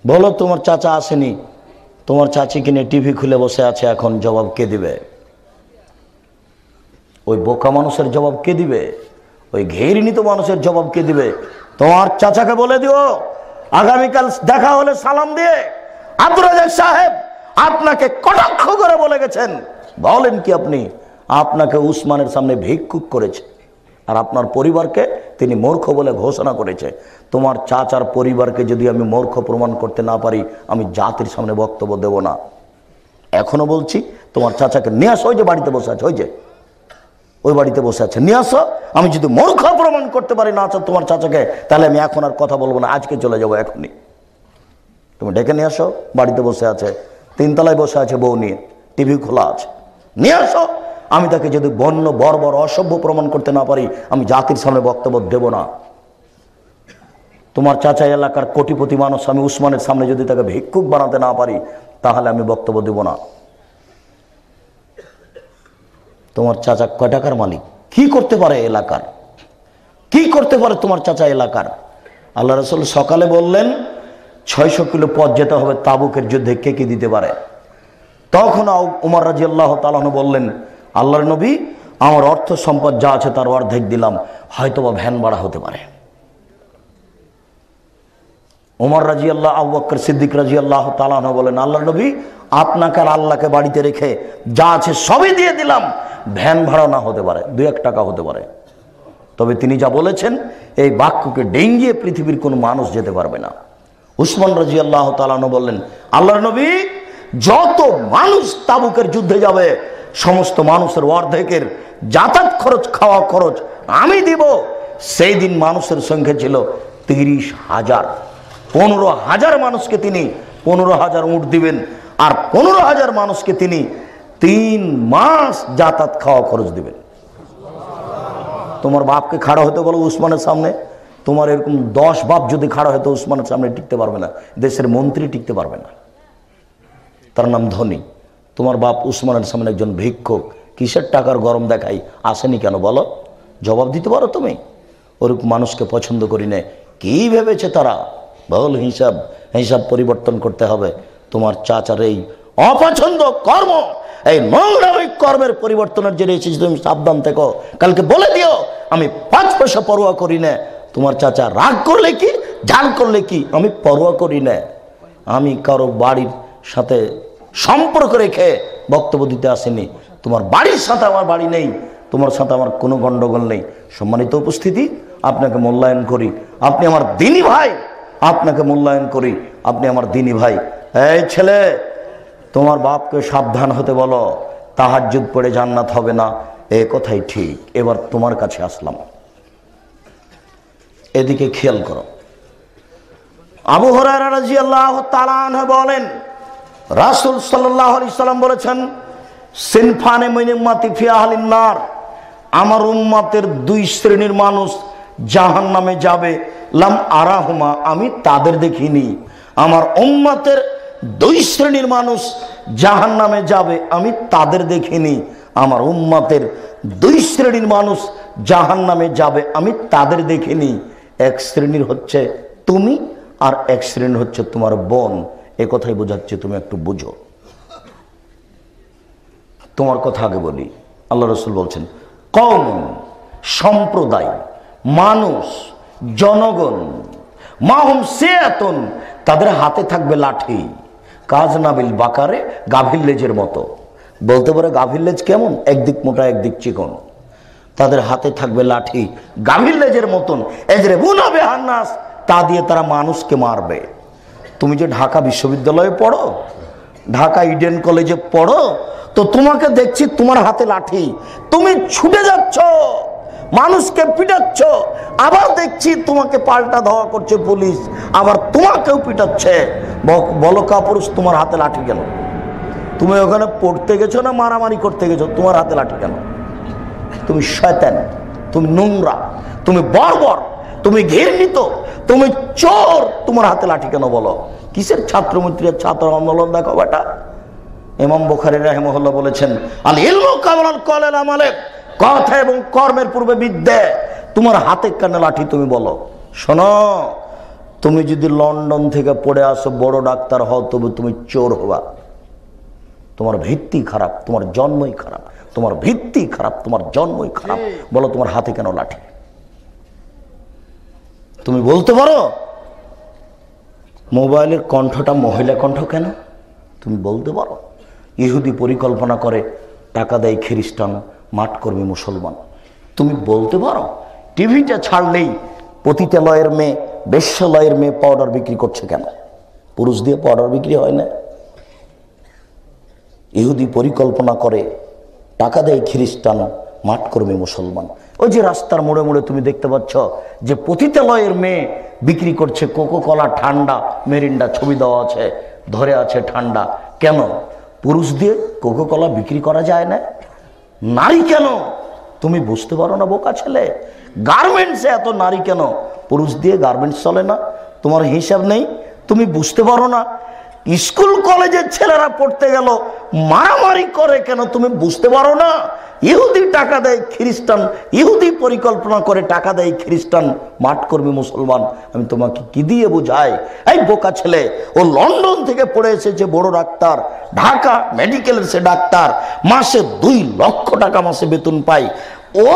বলো তোমার চাচা আসেনি। তোমার চাচি কিনে টিভি খুলে বসে আছে, এখন জবাব কে দিবে? ওই বোকা মানুষের জবাব কে দিবে? ওই ঘেরিনিত মানুষের জবাব কে দিবে? তোমার চাচাকে বলে দিও, আগামীকাল দেখা হলে সালাম দিয়ে রাজাক সাহেব আপনাকে কটাক্ষ করে বলে গেছেন। বলেন কি আপনি, আপনাকে উসমানের সামনে ভিক্ষুক করেছে আর আপনার পরিবারকে তিনি মূর্খ বলে ঘোষণা করেছে। তোমার চাচার পরিবারকে যদি আমি মূর্খ প্রমাণ করতে না পারি, আমি জাতির সামনে বক্তব্য দেব না। এখনও বলছি, তোমার চাচাকে নিয়ে আসো যে বাড়িতে বসে আছে, ওই যে। ওই বাড়িতে বসে আছে। নিয়ে আসো, আমি যদি মূর্খ প্রমাণ করতে পারি, না আছো তোমার চাচাকে, তাহলে আমি এখন আর কথা বলব না, আজকে চলে যাব এখনই। তুমি ডেকে নিয়ে আসো, বাড়িতে বসে আছে। তিনতলায় বসে আছে বউ নিয়ে, টিভি খোলা আছে। নিয়ে আসো, আমি তাকে যদি বন্য, বর্বর, অসভ্য প্রমাণ করতে না পারি, আমি জাতির সামনে বক্তব্য দেব না। তোমার চাচা এলাকার কোটিপতি মানুষ, আমি উসমানের সামনে যদি তাকে ভিক্ষুক বানাতে না পারি, তাহলে আমি বক্তব্য দেব না। তোমার চাচা কয় টাকার মালিক? কি করতে পারে এলাকার? কি করতে পারে তোমার চাচা এলাকার? আল্লাহ রসুল সকালে বললেন, ছয়শো কিলো পথ যেতে হবে তাবুকের যুদ্ধে কে কি দিতে পারে? তখন উমর রাজি আল্লাহ তালাহন বললেন, আল্লাহর নবী, আমার অর্থ সম্পদ যা আছে তার অর্ধেক দিলাম, হয়তোবা ভ্যান ভাড়া হতে পারে। ওমর রাজি আল্লাহ আব্বকর সিদ্দিক রাজি আল্লাহ তালাহ বলেন আল্লাহ নবী, আপনাকে আর আল্লাহকে বাড়িতে রেখে যা আছে সবই দিয়ে দিলাম। ভ্যান ভাড়া না হতে পারে দু এক টাকা হতে পারে। তবে তিনি যা বলেছেন, এই বাক্যকে ডেঙ্গিয়ে পৃথিবীর কোনো মানুষ যেতে পারবে না। উসমান রাজি আল্লাহ তালানো বললেন, আল্লাহর নবী যত মানুষ তাবুকের যুদ্ধে যাবে, সমস্ত মানুষের অর্ধেকের যাতায়াত খরচ, খাওয়া খরচ আমি দিব। সেই দিন মানুষের সংখ্যা ছিল তিরিশ হাজার। পনেরো হাজার মানুষকে তিনি, পনেরো হাজার উঠ দিবেন, আর পনেরো হাজার মানুষকে তিনি তিন মাস যাতায়াত খাওয়া খরচ দিবেন। তোমার বাপকে খাড়া হতে বলো উসমানের সামনে, তোমার এরকম দশ বাপ যদি খাড়া হতো উসমানের সামনে টিকতে পারবে না, দেশের মন্ত্রী টিকতে পারবে না। তার নাম ধনী। তোমার বাপ উসমানের সামনে একজন ভিক্ষুক, কিসের টাকার গরম দেখাই, আসেনি কেন বলো? জবাব দিতে পারো তুমি। ওরকম মানুষকে পছন্দ করি না। কি ভেবেছে তারা? বল হিসাব হিসাব পরিবর্তন করতে হবে। তোমার চাচার এই অপছন্দ কর্ম এই নোংরা ওই কর্মের পরিবর্তনের জন্য এসেছি, তুমি সাবধান থেকো। কালকে বলে দিও, আমি পাঁচ পয়সা পরোয়া করি না। তোমার চাচা রাগ করলে কি, জাল করলে কি, আমি পরোয়া করি না। আমি কারও বাড়ির সাথে সম্পর্ক রেখে বক্তব্য দিতে আসেনি। তোমার বাড়ির সাথে আমার বাড়ি নেই, তোমার সাথে আমার কোনো গণ্ডগোল নেই। সম্মানিত উপস্থিতি, আপনাকে মূল্যায়ন করি। আপনি আমার দিনী ভাই, আপনাকে মূল্যায়ন করি। আপনি আমার দিনী ভাই। এই ছেলে তোমার বাপকে সাবধান হতে বলো, তাহাজ্জুদ পড়ে জান্নাত হবে না। এ কথাই ঠিক। এবার তোমার কাছে আসলাম। এদিকে খেয়াল করো। আবু রাদিয়াল্লাহু তাআলা বলেন, রাসূল সাল্লাম বলেছেন, সিনফানে মিন নার, আমার উম্মতের দুই শ্রেণির মানুষ জাহান্নামে যাবে। লাম আরাহুমা, আমি তাদের দেখিনি। আমার উম্মতের দুই শ্রেণির মানুষ জাহান নামে যাবে, আমি তাদের দেখিনি। আমার উম্মতের দুই শ্রেণির মানুষ জাহান নামে যাবে, আমি তাদের দেখিনি। এক শ্রেণির হচ্ছে তুমি আর এক শ্রেণির হচ্ছে তোমার বোন। এ কথাই বোঝাচ্ছে, তুমি একটু বুঝো। তোমার কথা আগে বলি। আল্লাহ রসুল বলছেন কম সম্প্রদায়, মানুষ, জনগণ মাহুম সেয়াতন, তাদের হাতে থাকবে লাঠি। কাজ নাবিল বাকারে লেজের মতো। বলতে পারে গাভীর লেজ কেমন? একদিক মোটা, একদিক চিকন। তাদের হাতে থাকবে লাঠি। গাভীর লেজের মতন। এজরে বুনাবে হান্নাস তা দিয়ে তারা মানুষকে মারবে। তুমি যে ঢাকা বিশ্ববিদ্যালয়ে পড়ো, ঢাকা ইডেন কলেজে পড়ো, তো তোমাকে দেখছি তোমার হাতে লাঠি। তুমি ছুটে যাচ্ছ। মানুষকে পিটাচ্ছ। আবার দেখছি তোমাকে পাল্টা ধাওয়া করছে পুলিশ। আবার তোমাকেও পিটাচ্ছে। বলো কাপুরুষ, তোমার হাতে লাঠি কেন? তুমি ওখানে পড়তে গেছো না মারামারি করতে গেছো? তোমার হাতে লাঠি কেন? তুমি শয়তান, তুমি নোংরা, তুমি বর্বর, তুমি ঘৃণিত, তুমি চোর, তোমার হাতে লাঠি কেন বলো? কিসের ছাত্রমৈত্রীর ছাত্র আন্দোলন দেখো বেটা? ইমাম বুখারী রাহিমহল্লা বলেছেন, আল ইলমু কলেল আমালে, কথা এবং কর্মের পূর্বে বিদ্যে, তোমার হাতে কানে লাঠি তুমি বলো? শোনো তুমি যদি লন্ডন থেকে পড়ে আসো বড় ডাক্তার হও তবে তুমি চোর হবা। তোমার ভিত্তি খারাপ তোমার জন্মই খারাপ তোমার ভিত্তি খারাপ তোমার জন্মই খারাপ। বলো তোমার হাতে কেন লাঠি? তুমি বলতে পারো? মোবাইলের কণ্ঠটা মহিলা কণ্ঠ কেন? তুমি বলতে পারো? ইহুদি পরিকল্পনা করে টাকা দেয় খ্রিস্টান মাঠ কর্মী মুসলমান। তুমি বলতে পারো? টিভিটা ছাড়লেই পতিতালয়ের মেয়ে বেশ্যালয়ের মেয়ে পাউডার বিক্রি করছে কেন? পুরুষ দিয়ে পাউডার বিক্রি হয় না? ইহুদি পরিকল্পনা করে, টাকা দেয় খ্রিস্টান, মাঠ কর্মী মুসলমান। ওই যে রাস্তার মোড়ে মোড়ে তুমি দেখতে পাচ্ছ যে পতিতালয়ের মেয়ে বিক্রি করছে কোকো কলা ঠান্ডা, মেরিন্ডা ছবি দেওয়া আছে, ধরে আছে ঠান্ডা। কেন? পুরুষ দিয়ে কোকো কলা বিক্রি করা যায় না? নারী কেন? তুমি বুঝতে পারো না বোকা ছেলে। গার্মেন্টসে এত নারী কেন? পুরুষ দিয়ে গার্মেন্টস চলে না, তোমার হিসাব নেই, তুমি বুঝতে পারো না। স্কুল কলেজের ছেলেরা পড়তে গেল, মারামারি করে কেন তুমি বুঝতে পারো না? ইহুদি টাকা দেয় খ্রিস্টান, ইহুদি পরিকল্পনা করে টাকা দেয় খ্রিস্টান, মাঠ কর্মী মুসলমান। আমি তোমাকে কি দিয়ে বুঝাই? এই বোকা ছেলে, ও লন্ডন থেকে পড়ে এসেছে বড় ডাক্তার, ঢাকা মেডিকেলের সে ডাক্তার, মাসে দুই লক্ষ টাকা মাসে বেতন পায়। ও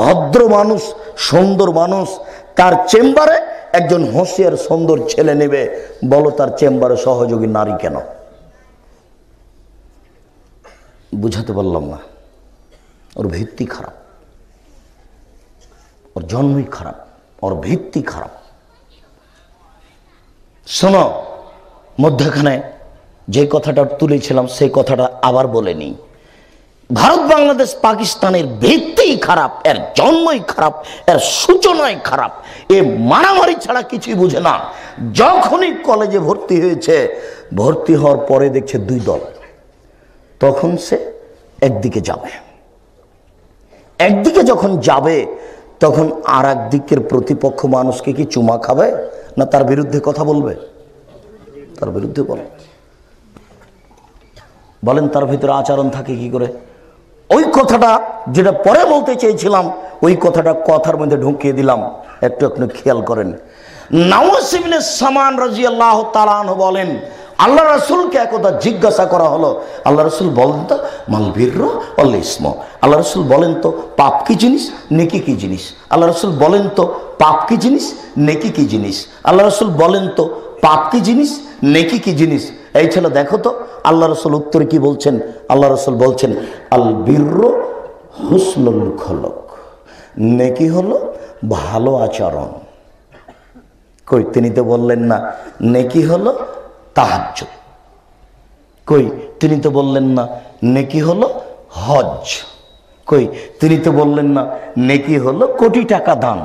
ভদ্র মানুষ, সুন্দর মানুষ তার চেম্বারে একজন হোঁশিয়ার সুন্দর ছেলে নেবে। বলো তার চেম্বারে সহযোগী নারী কেন? বুঝাতে পারলাম না। ওর ভিত্তি খারাপ। ওর জন্মই খারাপ। ওর ভিত্তি খারাপ। শোনো, মধ্যখানে যে কথাটা তুলেছিলাম, সেই কথাটা আবার বলে নিই। ভারত, বাংলাদেশ, পাকিস্তানের ভিত্তিই খারাপ, এর জন্মই খারাপ, এর সূচনাই খারাপ। এ মারামারি ছাড়া কিছুই বুঝে না। যখনই কলেজে ভর্তি হয়েছে, ভর্তি হওয়ার পরে দেখছে দুই দল। তখন সে একদিকে যাবে। একদিকে যখন যাবে, তখন আর দিকের প্রতিপক্ষ মানুষকে কি চুমা খাবে, না তার বিরুদ্ধে কথা বলবে? তার বিরুদ্ধে বলে। বলেন, তার ভিতরে আচরণ থাকে কি করে? ওই কথাটা যেটা পরে বলতে চেয়েছিলাম, ওই কথাটা কথার মধ্যে ঢুকিয়ে দিলাম। একটু একটু খেয়াল করেন। নাওয়াসিবিনের সামান রাজি আল্লাহ তালান বলেন, আল্লাহ রসুলকে একদা জিজ্ঞাসা করা হলো, আল্লাহ রসুল বলেন তো মালবীর অল্লা ইসম। আল্লাহ রসুল বলেন তো, পাপ কি জিনিস, নেকি কি জিনিস? আল্লাহ রসুল বলেন তো, পাপ কি জিনিস, নেকি কি জিনিস? আল্লাহ রসুল বলেন তো, পাপ কি জিনিস, নেকি কি জিনিস? এই ছেলে দেখো তো, আল্লাহ রসুল উত্তরে কি বলছেন? আল্লাহ রসুল বলছেন, আল বীর্র হুসনুল খলক। নেকি হলো ভালো আচরণ। কই, তিনি তো বললেন না, নেকি হলো তাহাজ্য কই, তিনি তো বললেন না, নেকি হলো হজ কই, তিনি তো বললেন না, নেকি হলো কোটি টাকা দান।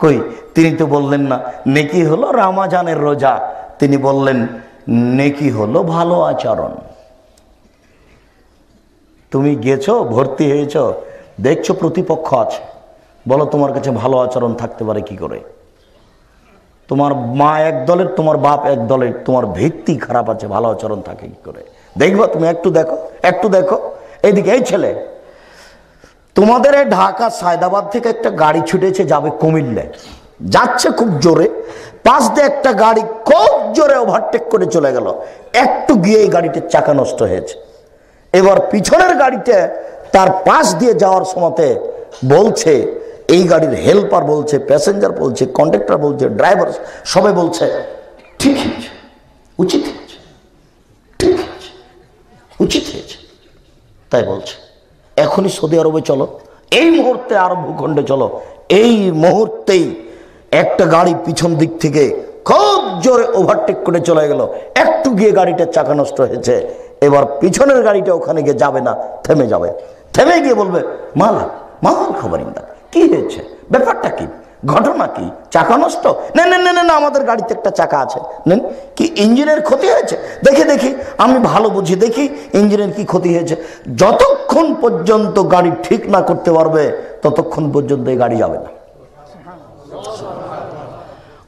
কই, তিনি তো বললেন না, নেকি হলো রামাজানের রোজা। তিনি বললেন নেকি হলো ভালো আচরণ। তুমি গেছো, ভর্তি হয়েছ, দেখছ প্রতিপক্ষ আছে। বলো তোমার কাছে ভালো আচরণ থাকতে পারে কি করে? তোমার মা এক দলের, তোমার বাপ এক দলের, তোমার ভিত্তি খারাপ আছে, ভালো আচরণ থাকে কি করে? দেখব তুমি, একটু দেখো একটু দেখো। এইদিকে এই ছেলে, তোমাদের ঢাকা সায়দাবাদ থেকে একটা গাড়ি ছুটেছে, যাবে কুমিল্লায়। যাচ্ছে খুব জোরে পাশ দিয়ে একটা গাড়ি খুব জোরে ওভারটেক করে চলে গেল। একটু গিয়ে এই গাড়িটির চাকা নষ্ট হয়েছে। এবার পিছনের গাড়িতে তার পাশ দিয়ে যাওয়ার সময়তে বলছে, এই গাড়ির হেল্পার বলছে প্যাসেঞ্জার বলছে কন্ডাক্টর বলছে ড্রাইভার সবাই বলছে, ঠিক হয়েছে, উচিত হয়েছে, ঠিক হয়েছে, উচিত হয়েছে। তাই বলছে, এখনই সৌদি আরবে চলো, এই মুহূর্তে আরব ভূখণ্ডে চলো, এই মুহূর্তেই একটা গাড়ি পিছন দিক থেকে খুব জোরে ওভারটেক করে চলে গেল। একটু গিয়ে গাড়িটার চাকা নষ্ট হয়েছে। এবার পিছনের গাড়িটা ওখানে গিয়ে যাবে না, থেমে যাবে। থেমে গিয়ে বলবে, মালা, মাল খবর ইন্দা কি হয়েছে? ব্যাপারটা কি? ঘটনা কি? চাকা নষ্ট? না না না না, আমাদের গাড়িতে একটা চাকা আছে। নেন, কি ইঞ্জিনের ক্ষতি হয়েছে? দেখে, দেখি, আমি ভালো বুঝি, দেখি ইঞ্জিনের কি ক্ষতি হয়েছে। যতক্ষণ পর্যন্ত গাড়ি ঠিক না করতে পারবে, ততক্ষণ পর্যন্ত এই গাড়ি যাবে না।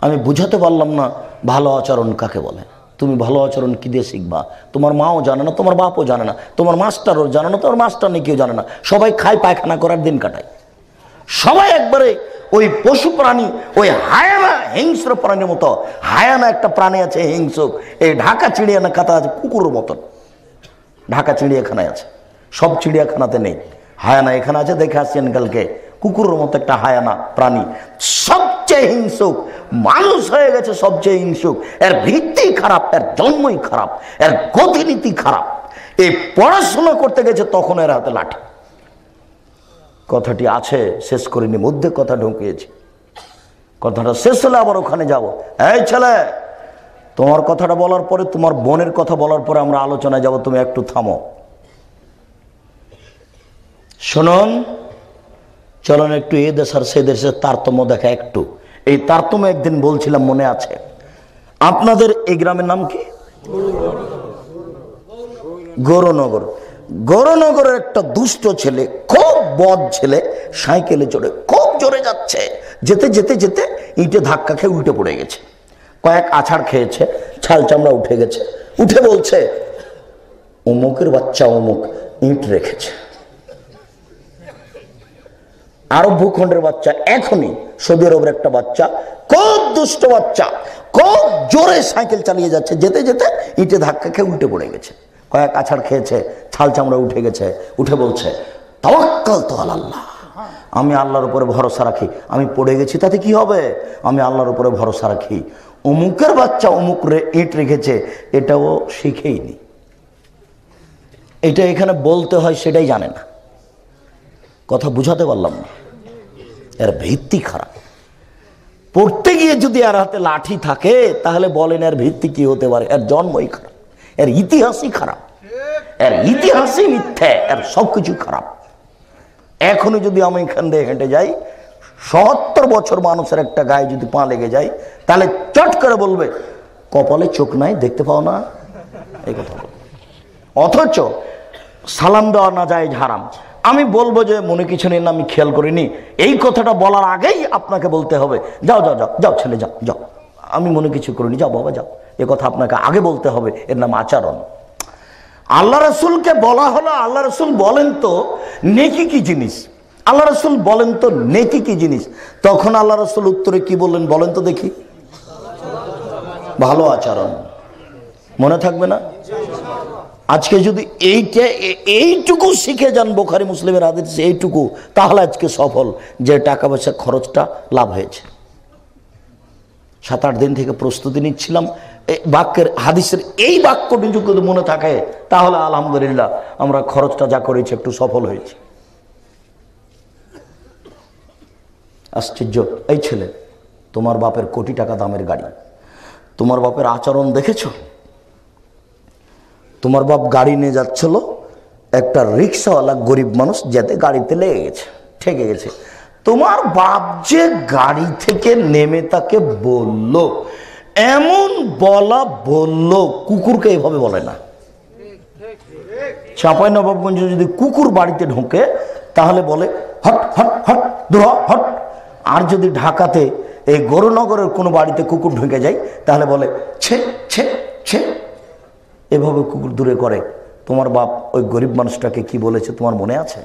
আমি বুঝাতে পারলাম না, ভালো আচরণ কাকে বলে? তুমি ভালো আচরণ কি দিয়ে শিখবা? তোমার মাও জানে না, তোমার বাপও জানে না, তোমার মাস্টারও জানে না, তোমার মাস্টার নেই কেউ জানে না। সবাই খায় পায়খানা করার দিন কাটায়। সবাই একবারে ওই পশু প্রাণী, ওই হায়ানা হিংস্র প্রাণীর মতো, হায়ানা একটা প্রাণী আছে হিংসুক, এই ঢাকা চিড়িয়ানা খাতা আছে কুকুরের মতন। ঢাকা চিড়িয়াখানায় আছে, সব চিড়িয়াখানাতে নেই। হায়ানা এখানে আছে, দেখে আসছেন কালকে। কুকুরের মতো একটা হায়ানা প্রাণী। সবচেয়ে হিংসুক, মানুষ হয়ে গেছে সবচেয়ে হিংসুক। এর ভিত্তি খারাপ, এর জন্মই খারাপ, এর গতিনীতি খারাপ। এই পড়াশোনা করতে গেছে তখন এর হাতে লাঠি। কথাটি আছে, শেষ করিনি, মধ্যে কথা ঢুকিয়েছি। কথাটা শেষ হলে আবার ওখানে যাব। এই ছেলে, তোমার কথাটা বলার পরে, তোমার বোনের কথা বলার পরে আমরা আলোচনায় যাব, তুমি একটু থামো। শুনুন চলুন একটু এ দেশ আর সে দেশের তারতম্য দেখা একটু। এই তারতম্য একদিন বলছিলাম, মনে আছে? আপনাদের এই গ্রামের নাম কি? গৌরনগর। গৌরনগরের একটা দুষ্ট ছেলে, খুব বদ ছেলে, সাইকেলে চড়ে খুব জোরে যাচ্ছে। যেতে যেতে যেতে ইটে ধাক্কা খেয়ে উল্টে পড়ে গেছে। কয়েক আছাড় খেয়েছে, ছাল চামড়া উঠে গেছে। উঠে বলছে, অমুকের বাচ্চা অমুক ইট রেখেছে। আরব ভূখণ্ডের বাচ্চা, এখনই সৌদি আরবের একটা বাচ্চা, খুব দুষ্ট বাচ্চা, খুব জোরে সাইকেল চালিয়ে যাচ্ছে, যেতে যেতে ইটে ধাক্কা খেয়ে উল্টে পড়ে গেছে। কয়েক আছাড় খেয়েছে, ছাল চামড়া উঠে গেছে, উঠে বলছে, তাওয়াক্কাল তো আল্লাহ, আমি আল্লাহর উপরে ভরসা রাখি। আমি পড়ে গেছি, তাতে কি হবে? আমি আল্লাহর উপরে ভরসা রাখি। অমুকের বাচ্চা অমুক রে ইট রেখেছে, এটাও শিখেইনি। এটা এখানে বলতে হয়, সেটাই জানে না। কথা বুঝাতে পারলাম না। এর ভিত্তি খারাপ। পড়তে গিয়ে যদি এর হাতে লাঠি থাকে, তাহলে বলেন এর ভিত্তি কি হতে পারে? এর জন্মই খারাপ, এর ইতিহাসই খারাপ, এর ইতিহাসই মিথ্যে, এর সবকিছু খারাপ। এখনও যদি আমি এখান দিয়ে হেঁটে যাই, সত্তর বছর মানুষের একটা গায়ে যদি পা লেগে যায়, তাহলে চট করে বলবে, কপালে চোখ নাই, দেখতে পাও না। এই কথা অথচ সালাম দেওয়া না যায় হারাম। আমি বলব যে মনে কিছু নেই না, আমি খেয়াল করিনি। এই কথাটা বলার আগেই আপনাকে বলতে হবে। যাও যাও যাও যাও ছেলে, যাও যাও। আমি মনে কিছু করিনি। যাও, বাবা, যাও। এ কথা আপনাকে আগে বলতে হবে। এর নাম আচরণ। আল্লাহ রসুলকে বলা হলো, আল্লাহ রসুল বলেন তো, নেকি কি জিনিস? আল্লাহ রসুল বলেন তো, নেকি কি জিনিস? তখন আল্লাহ রসুল উত্তরে কি বললেন বলেন তো দেখি। ভালো আচরণ। মনে থাকবে না? আজকে যদি এইটা এইটুকু শিখে যান বোখারি মুসলিমের আদেশ এইটুকু, তাহলে আজকে সফল যে টাকা পয়সা খরচটা লাভ হয়েছে। সাত আট দিন থেকে প্রস্তুতি নিচ্ছিলাম। বাক্যের, হাদিসের এই বাক্যটি যদি মনে থাকে, তাহলে আলহামদুলিল্লাহ আমরা খরচটা যা করেছি একটু সফল হয়েছি। আশ্চর্য, এই ছেলে, তোমার বাপের কোটি টাকা দামের গাড়ি। তোমার বাপের আচরণ দেখেছ? তোমার বাপ গাড়ি নিয়ে যাচ্ছিল একটা রিক্সাওয়ালা গরিব মানুষ যাতে গাড়িতে লেগে গেছে ঠেকে গেছে। তোমার বাপ যে গাড়ি থেকে নেমে তাকে বলল এমন বলা বলল কুকুরকে এভাবে বলে না। চাপাই নবাবগঞ্জে যদি কুকুর বাড়িতে ঢোকে তাহলে বলে হট হট হট দূর হ, হট। আর যদি ঢাকাতে এই গৌরনগরের কোনো বাড়িতে কুকুর ঢুকে যায় তাহলে বলে ছে ছে ছে। এভাবে কুকুর দূরে করে। তোমার বাপ ওই গরিব মানুষটাকে কি বলেছে তোমার মনে আছে?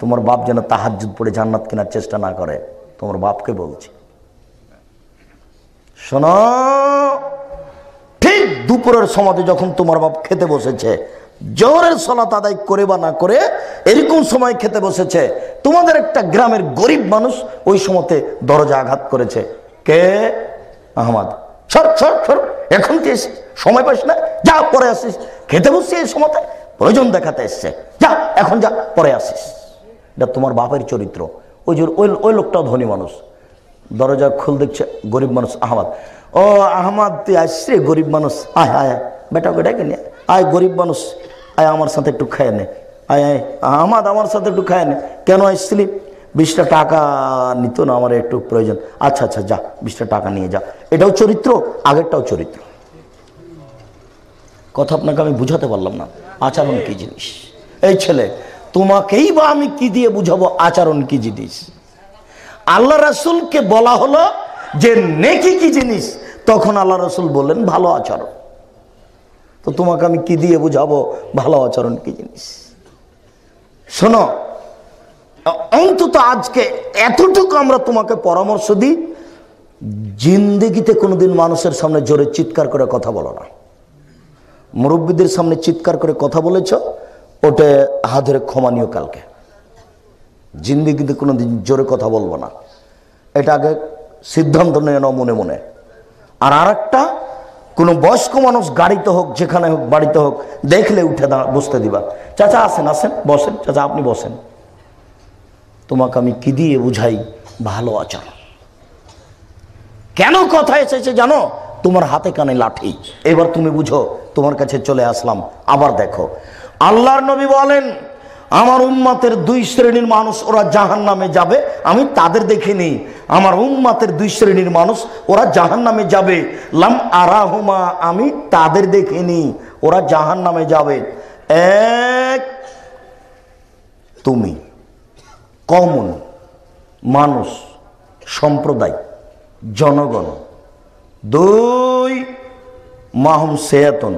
তোমার বাপ যেন তাহাজুদ পড়ে জান্নাত কেনার চেষ্টা না করে, তোমার বাপকে বলছি। শোনো, ঠিক দুপুরের সমাজে যখন তোমার বাপ খেতে বসেছে জোরের সলাত আদায় করে বা না করে, এরকম সময় খেতে বসেছে, তোমাদের একটা গ্রামের গরিব মানুষ ওই সময়তে দরজা আঘাত করেছে। কে? আহমদ। সর সর সর এখন কি এসে সময় পাস না, যা পরে আসিস। খেতে বসছি এই সময়তে, প্রয়োজন দেখাতে এসছে। যা, এখন যা, পরে আসিস। এটা তোমার বাপের চরিত্র। ওই যে ওই ওই লোকটাও ধনী মানুষ। দরজা খুল দেখছে গরিব মানুষ আহমদ। ও আহমদ, তুই আসছি গরিব মানুষ। আয় আয় আয় বেটা বেটাকে নিয়ে। আয়, গরিব মানুষ। আয়, আমার সাথে একটু খেয়ে নে। আয় আয়, আহমদ, আমার সাথে একটু খেয়ে নে। কেন আসছিলি? বিশটা টাকা নিত না, আমার একটু প্রয়োজন। আচ্ছা আচ্ছা যা, বিশটা টাকা নিয়ে যা। এটাও চরিত্র, আগেরটাও চরিত্র। কথা আপনাকে আমি বুঝাতে পারলাম না। আচরণ কি জিনিস? এই ছেলে, তোমাকেই বা আমি কি দিয়ে বুঝাবো আচরণ কি জিনিস? আল্লাহ রাসুলকে বলা হলো যে নেকি কি জিনিস? তখন আল্লাহ রসুল বললেন, ভালো আচরণ। তো তোমাকে আমি কি দিয়ে বুঝাবো ভালো আচরণ কি জিনিস? শোনো, অন্তত আজকে এতটুকু আমরা তোমাকে পরামর্শ দিই, জিন্দেগিতে কোনোদিন মানুষের সামনে জোরে চিৎকার করে কথা বলো না। মুরব্বীদের সামনে চিৎকার করে কথা বলেছ, ওটা হাতের ক্ষমা নিও কালকে। জিন্দিগিতে কোনো দিন জোরে কথা বলব না। এটা আগে সিদ্ধান্ত নিয়ে নাও মনে মনে। আর আর একটা কোনো বয়স্ক মানুষ গাড়িতে হোক, যেখানে হোক, বাড়িতে হোক, দেখলে উঠে দাঁড়া বসতে দিবা। চাচা আসেন আসেন, বসেন। চাচা, আপনি বসেন। তোমাকে আমি কি দিয়ে বুঝাই? ভালো আচরণ। কেন কথা এসেছে জানো? তোমার হাতে কানে লাঠি। এবার তুমি বুঝো তোমার কাছে চলে আসলাম, আবার দেখো। আল্লাহর নবী বলেন, আমার উম্মাতের দুই শ্রেণির মানুষ, ওরা জাহান নামে যাবে, আমি তাদের দেখিনি। আমার উম্মাতের দুই শ্রেণির মানুষ, ওরা জাহান নামে যাবে। লাম আরাহুমা, আমি তাদের দেখিনি, ওরা জাহান নামে যাবে। এক, তুমি, কমন মানুষ, সম্প্রদায়, জনগণ। দুই মাহুম সেয়াতন